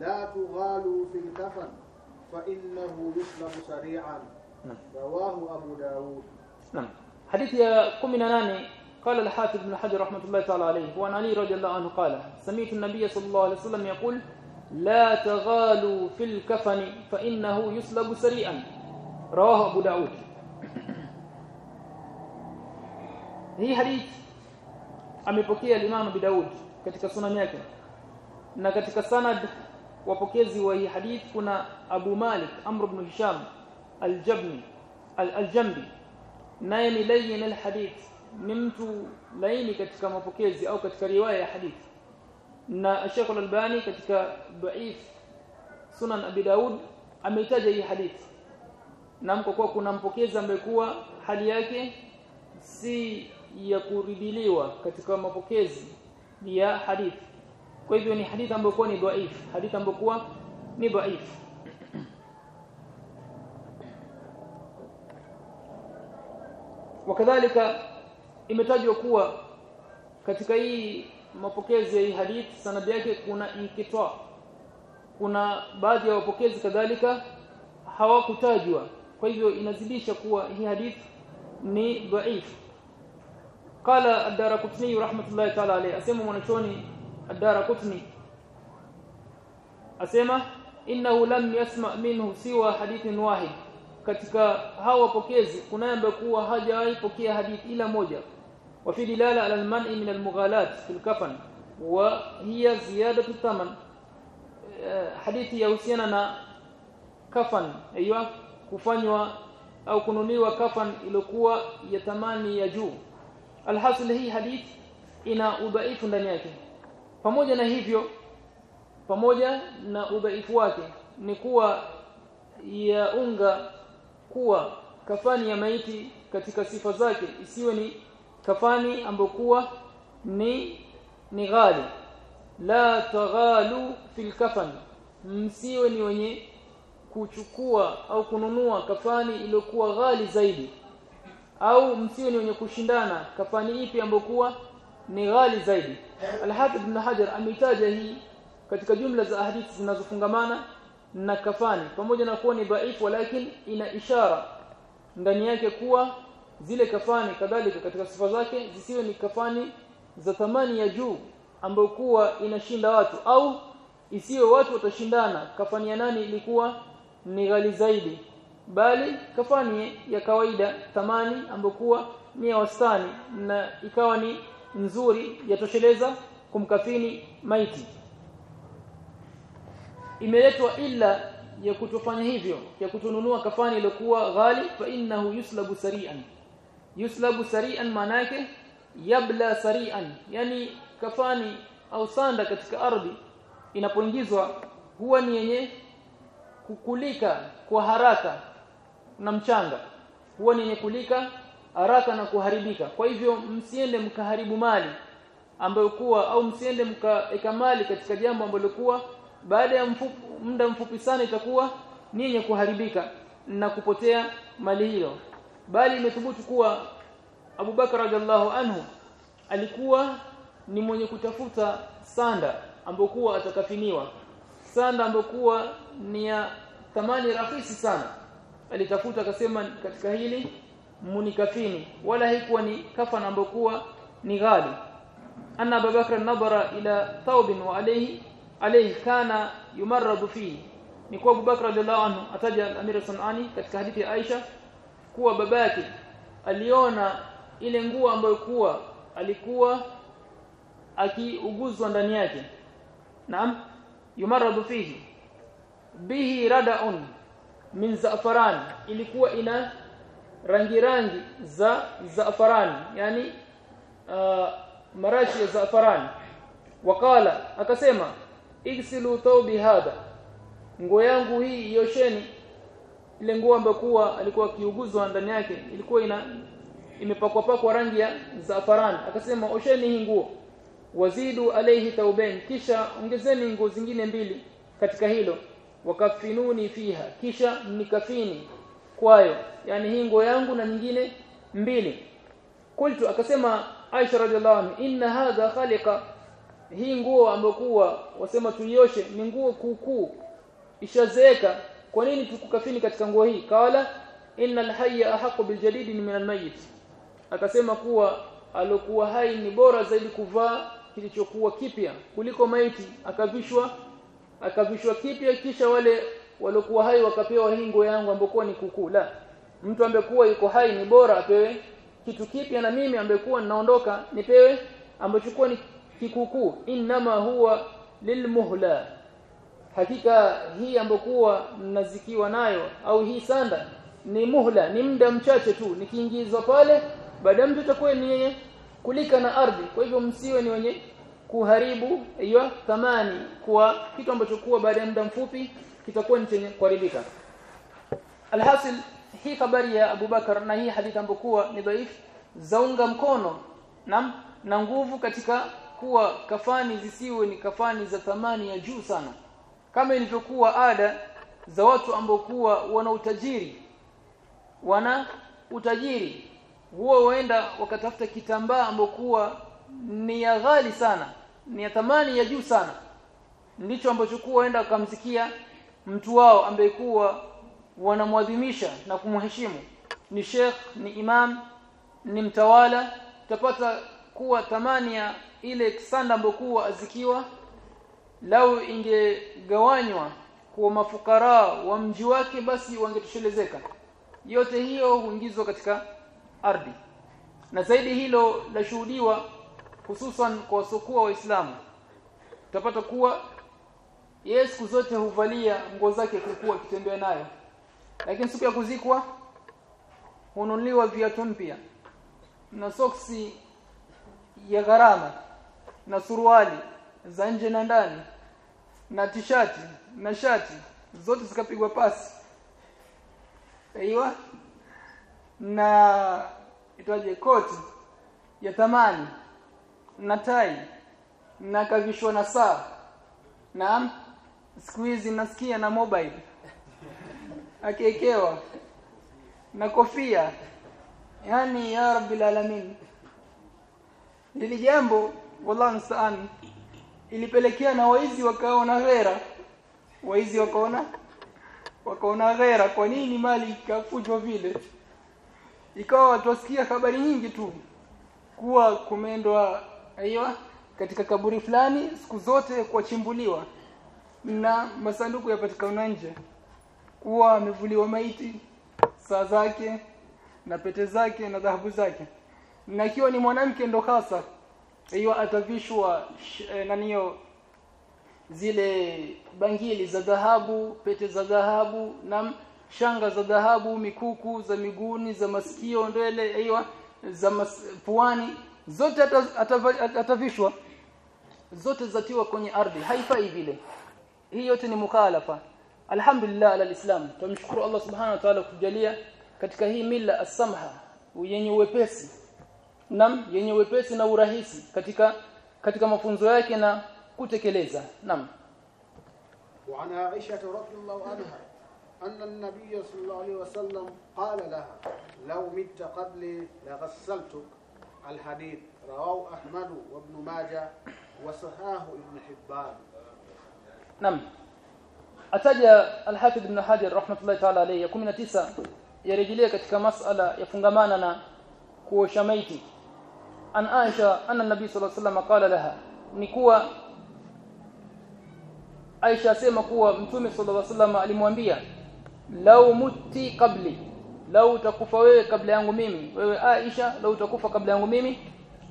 لا تغالوا في الكفن فإنه يسلم سريعا. رواه أبو داود. نعم. حديث يا 18 قال الحافظ ابن حجر رحمة الله تعالى عليه وعن علي رضي الله عنه قال سمعت النبي صلى الله عليه وسلم يقول لا تغالوا في الكفن فإنه يسلب سريعا. رواه أبو داود. *clears throat* hii hadith amepokea Imam Abi Daud katika sunan yake. Na katika sanad wapokezi wa hii hadith kuna Abu Malik Amr ibn Hisham al-Jabni al-Jambi naye ni layyin al-hadith ni mtu laini katika mapokezi au katika riwaya ya hadith. Na Sheikh al-Albani katika dhaif Sunan Abi Daud ameitaja hii hadith. Na mko kwa kuna mpokezi ambaye kuwa hali yake si ya kuridiliwa katika mapokezi ya hadith. Kwa hivyo ni hadith ambayo ni dhaif. Hadith ambayo kwa ni dhaif. Wakadhalika imetajwa kuwa katika hii mapokezi ya hii hadith sanad yake kuna inkitwa kuna baadhi ya wapokezi kadhalika hawakutajwa. Kwa hivyo inazidisha kuwa hii hadith ni dhaif qala ad-darqutni rahmatullahi ta'ala alayhi. Asema mwanachoni ad-darqutni asema innahu lam yasma minhu siwa hadithin wahid. Katika hawa wapokezi kuna ambaye kuwa hajawahi pokea hadithi ila moja. Wa fi dilala ala al-man'i min al-mughalat fil kafan. Wa hiya ziyadatu thaman hadithi yahusiana na kafan. Aiywa kufanywa au kununiwa kafan iliyokuwa ya thamani ya juu alhasil hii hadith ina udhaifu ndani yake. Pamoja na hivyo pamoja na udhaifu wake ni kuwa ya unga kuwa kafani ya maiti katika sifa zake isiwe ni kafani ambokuwa ni ni ghali. La taghalu fil kafan msiwe ni wenye kuchukua au kununua kafani iliyokuwa ghali zaidi au msiwe ni wenye kushindana kafani ipi ambokuwa ni ghali zaidi. al-Hafidh ibn Hajar ameitaja hii katika jumla za hadithi zinazofungamana na kafani pamoja na kuwa ni dhaifu lakini ina ishara ndani yake kuwa zile kafani kadhalika katika sifa zake zisiwe ni kafani za thamani ya juu ambayo kuwa inashinda watu au isiwe watu watashindana kafani ya nani ilikuwa ni ghali zaidi bali kafani ya kawaida thamani ambokuwa ni ya wastani na ikawa ni nzuri yatosheleza kumkafini maiti. Imeletwa illa ya kutofanya hivyo ya kutununua kafani iliyokuwa ghali fa innahu yuslabu sari'an. Yuslabu sari'an maana yake yabla sari'an yani kafani au sanda katika ardhi inapoingizwa huwa ni yenye kukulika kwa haraka na mchanga. Huwa ni kulika haraka na kuharibika. Kwa hivyo msiende mkaharibu mali ambayo kuwa au msiende mkaeka mali katika jambo ambalo kuwa baada ya mfupu, muda mfupi sana itakuwa ninyi kuharibika na kupotea mali hiyo bali imethubutu kuwa Abu Bakar radhiallahu anhu alikuwa ni mwenye kutafuta sanda ambayo kuwa atakafiniwa sanda ambayo kuwa ni ya thamani rafisi sana alitafuta akasema katika hili munikafini wala haikuwa ni kafan ambayo kuwa ni ghali. Anna Abu Bakr nadhara ila thawbin wa alayhi alayhi kana yumarradu fihi. Ni kwa Abu Bakr radhiallahu anhu ataja Amir Sunani katika hadithi ya Aisha kuwa babake aliona ile nguo ambayo kuwa alikuwa akiuguzwa ndani yake. Naam yumarradu fihi. Bihi radaun min za'faran. Ilikuwa ina rangi rangi za za'faran. Yani uh, marashi ya za'faran. Wakala akasema igsilu thawbi hada nguo yangu hii iosheni. Ile nguo ambayo kuwa alikuwa kiuguzwa ndani yake ilikuwa ina imepakwa pakwa rangi ya zafaran. Akasema osheni hii nguo. Wazidu alayhi taubain kisha ongezeni nguo zingine mbili katika hilo wakafinuni fiha. Kisha nikafini kwayo. Yani hii nguo yangu na nyingine mbili. Kultu akasema Aisha radhiallahu anha inna hadha khaliqa. Hii nguo ambokuwa wasema tuioshe ni nguo kuukuu. Ishazeeka. Kwa nini tukukafini katika nguo hii? Kawala innal hayya ahaqu biljadid min almayyit akasema kuwa alokuwa hai ni bora zaidi kuvaa kilichokuwa kipya kuliko maiti. Akavishwa akavishwa kipya kisha wale waliokuwa hai wakapewa hingo yangu ambokuwa ni kukula mtu ambekuwa yuko hai ni bora apewe kitu kipya na mimi ambekuwa ninaondoka nipewe ambacho kuwa ni kikukuu inma huwa lilmuhla. Hakika hii ambokuwa mnazikiwa nayo au hii sanda ni muhla ni muda mchache tu. Nikiingizwa pale baada mtu atakuwa ni kulika na ardhi. Kwa hivyo msiwe ni wenye kuharibu hiyo thamani kwa kitu ambacho kuwa baada ya muda mfupi kitakuwa ni chenye kuharibika. Alhasil hii habari ya Abu Bakar na hii hadithi ambayo kuwa ni dhaifu zaunga mkono na na nguvu katika kuwa kafani zisiwe ni kafani za thamani ya juu sana. Kama ilivyokuwa ada za watu ambao kuwa wana utajiri wana utajiri huwa waenda wakatafuta kitambaa ambokuwa ni ya ghali sana ni ya thamani ya juu sana. Ndicho ambacho kuenda kumsikia mtu wao ambaye kuwa wanamwadhimisha na kumheshimu. Ni sheikh ni imam ni mtawala. Tapata kuwa thamani ya ile sanda ambokuwa azikiwa lau ingegawanywa kwa mafukara wa mji wake basi wangetoshelezeka. Yote hiyo huingizwa katika ardhi. Na zaidi hilo lashuhudiwa hususan kwa wasokuwa waislamu. Utapata kuwa yeye siku zote huvalia nguo zake kukua kitembea nayo. Lakini siku ya kuzikwa hununuliwa viatu mpya. Na soksi ya gharama na suruali za nje na ndani na tishati na shati zote zikapigwa pasi. Aiwa? Na itaje koti ya thamani na tai na kavishwa na saa na siku hizi nasikia na mobile akiekewa na kofia. Yani ya rabbil alamin. Hili jambo wallahi mstaan ilipelekea na waizi wakaona ghera. Waizi wakaona wakaona ghera. Kwa nini mali ikafujwa vile? Ikawa watu wasikia habari nyingi tu kuwa kumeendwa aiwa katika kaburi fulani siku zote kuachimbuliwa na masanduku yapatikana nje. Kuwa amevuliwa maiti saa zake na pete zake na dhahabu zake. Na ikiwa ni mwanamke ndo hasa hiyo atavishwa eh, naniyo zile bangili za dhahabu pete za dhahabu na shanga za dhahabu mikuku za miguuni za masikio ndele hiyo za mas, puani zote atavishwa zote zatiwa kwenye ardhi haifai vile hii yote ni mukhalafa alhamdulillah ala alislam tumshukuru Allah subhanahu wa ta'ala kujalia katika hii mila as-samha yenye uwepesi nam yenye uwepesi na urahisi katika katika mafunzo yake na kutekeleza nam وعن عائشة رضي الله عنها أن النبي صلى الله عليه وسلم قال لها لو مت قبلي لغسلتك الحديث رواه أحمد وابن ماجه وصحاه ابن حبان Naam. Ataja Al-Hafidh Ibn Hajar rahmatullahi ta'ala alayhi 19 yarejelea katika masala yafungamana na kuosha maiti. An Aisha anna Nabii sallallahu alayhi wasallam qala laha ni kuwa Aisha asema kuwa Mtume sallallahu alayhi wasallam alimwambia lau mutti qabli lau utakufa wewe kabla yangu mimi. Wewe Aisha lau utakufa kabla yangu mimi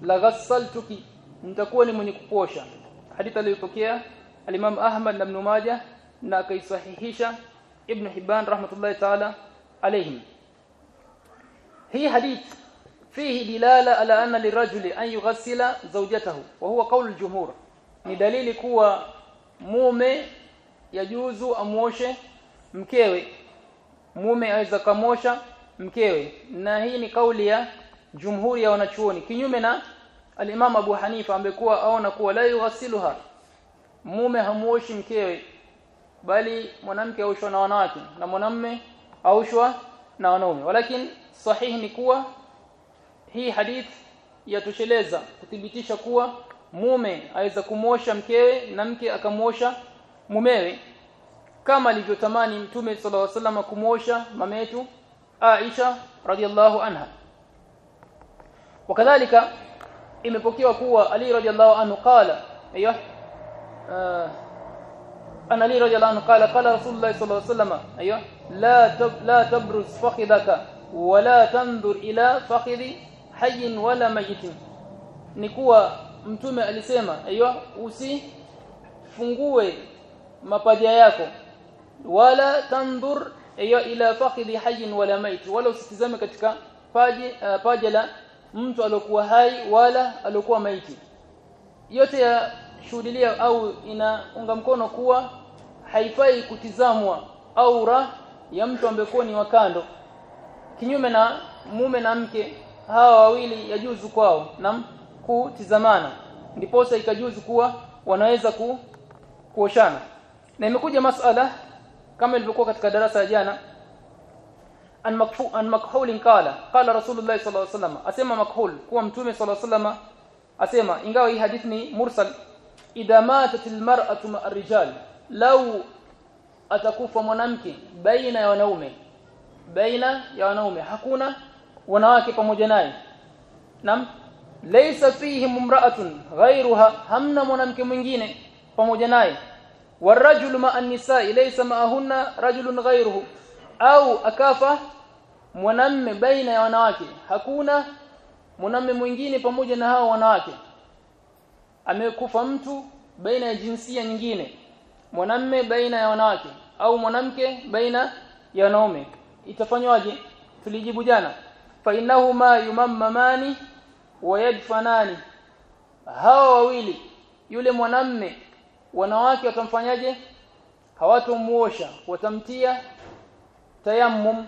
la ghassaltuki nitakuwa ni mwenye kuposha hadithi aliyopokea al-Imam Ahmad na Ibn Majah na akaisahihisha Ibn Hibban rahmatullahi ta'ala alayhim. Hii hadith فيه ala anna lirajuli an yughassila zawjatahu wa huwa qawl al-jumhur. Ni dalili kuwa mume yajuzu amuoshe mkewe. Mume aweza kamosha mkewe. Na hii ni kauli ya jumhuri ya wanachuoni kinyume na al-Imam Abu Hanifa ambekuwa aona kuwa la yughasiluha. Mume hamuoshi mkewe bali mwanamke aoshwa na wanawake na mwanamme aoshwa na wanaume. Walakin sahihi ni kuwa hii hadith yatosheleza kuthibitisha kuwa mume aweza kumosha mkewe na mke akamosha mumewe. Kama alivyotamani mtume sallallahu alaihi wasallam kumosha mama yetu Aisha radhiallahu anha wakadhalika imepokewa kuwa Ali radhiallahu anhu qala aywa أن علي رضي الله عنه قال قال رسول الله صلى الله عليه وسلم أيوه لا تب لا تبرز فخذك ولا تنظر إلى فخذ حي ولا ميت nikuwa mtume alisema aiyo usifungue mapaja yako wala tandur aiyo ila faqidi hayyin wala mait wala usitizame katika paji uh, paja la mtu aliyokuwa hai wala aliyokuwa maiti yote ya shuhudilia au inaunga mkono kuwa haifai kutizamwa aura ya mtu ambaye ni wakando kinyume na mume na mke hawa wawili yajuzu kwao na kutizamana. Ndiposa ikajuzu kuwa wanaweza ku, kuoshana. Na imekuja masala kama ilivyokuwa katika darasa la jana. An makfu an makhul qala qala rasulullah sallallahu alaihi wasallam asema makhul kuwa mtume sallallahu alaihi wasallam asema ingawa hii hadithi ni mursal idha matat almar'atu ma'a rijal law atakufa mwanamke baina ya wanaume baina ya wanaume hakuna wanawake pamoja naye. Nam laysa fihi mumra'atun ghayruha hamna mwanamke mwingine pamoja naye warajulu ma'a nisa'i laysa ma'ahunna rajulun ghayruhu au akafa mwanamme baina ya wanawake hakuna mwanamme mwingine pamoja na hao wanawake. Amekufa mtu baina ya jinsia nyingine. Mwanamme baina ya wanawake. Au mwanamke baina ya wanaume. Itafanywaje? Tulijibu jana. Fa innahuma yumammamani wa yadfanani. Hawa wawili yule mwanamme wanawake watamfanyaje? Hawatomuosha watamtia tayammum.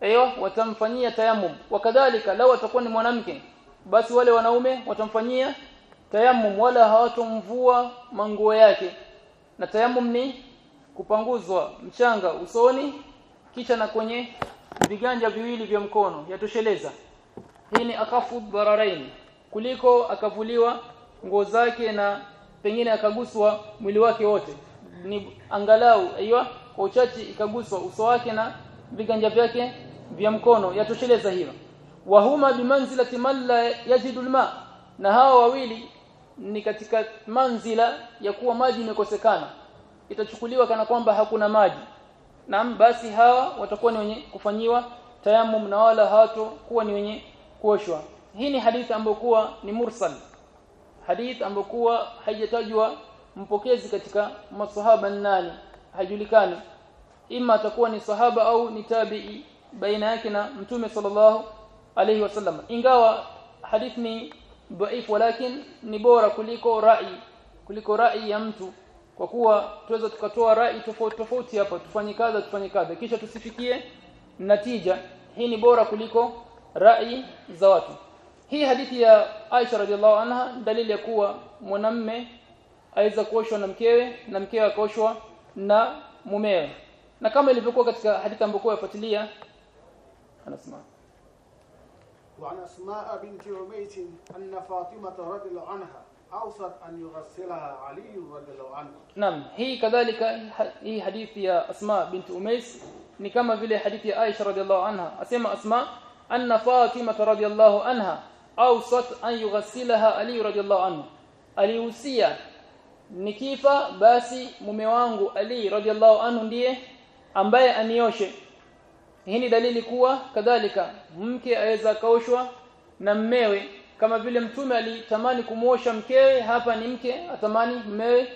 Ayo watamfanyia tayammum. Wakadhalika lao atakuwa ni mwanamke basi wale wanaume watamfanyia tayammum. Wala hawatomvua manguo yake. Na tayammum ni kupanguzwa mchanga usoni kisha na kwenye viganja viwili vya mkono. Yatosheleza. Hii ni akafu dararain kuliko akavuliwa nguo zake na pengine akaguswa mwili wake wote. Ni angalau aiyo kwa uchache ikaguswa uso wake na viganja vyake vya mkono. Yatosheleza hilo. Wahuma bimanzilati man la yajidu alma. Na hawa wawili ni katika manzila ya kuwa maji imekosekana. Itachukuliwa kana kwamba hakuna maji. Naam basi hawa watakuwa ni wenye kufanyiwa tayamum na wala hawato kuwa ni wenye kuoshwa. Hii ni hadithi ambayo kuwa ni mursal hadith ambokuwa haijatajwa mpokezi katika maswahaba nani? Hajulikani ima atakuwa ni sahaba au ni tabi'i baina yake na mtume sallallahu alayhi wasallam. Ingawa hadith ni dhaif walakin ni bora kuliko rai kuliko rai ya mtu kwa kuwa tuweza tukatoa rai tofauti tofauti hapa tufanye kadha tufanye kadha. Kisha tusifikie natija hii ni bora kuliko rai za watu hii hadithi ya Aisha radhiallahu anha dalili ya kuwa mwanamme aweza kuoshwa na mkewe na mkewe akaoshwa na mumewe na kama ilivyokuwa katika hadithi ambayo yafuatilia anasema وعن أسماء بنت عميس أن فاطمة رضي الله عنها أوصت أن يغسلها علي رضي الله عنه Naam, hii kadhalika hii hadithi ya Asma bint Umais ni kama vile hadithi ya Aisha radhiallahu anha. Asema Asma anna Fatima radhiallahu anha awsat an yughsilaha Ali radhiallahu anhu. Alihusia nikifa basi mume wangu Ali radhiallahu anhu ndiye ambaye anioshe. Hii ni dalili kuwa kadhalika mke aweza kaoshwa na mmewe kama vile mtume alitamani kumuosha mkewe hapa ni mke atamani mmewe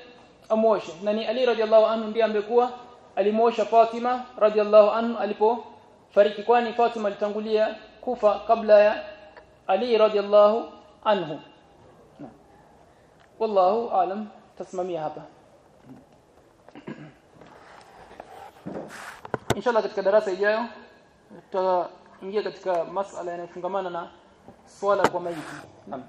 amuoshe na ni Ali radhiallahu anhu ndiye ambekuwa alimuosha Fatima radhiallahu anhu alipofariki kwani Fatima alitangulia kufa kabla ya Ali radhiallahu anhu Na. wallahu alam tasimamia hapa inshallah katika darasa ijayo tutaingia katika masala yanayofungamana na swala kwa maiti naam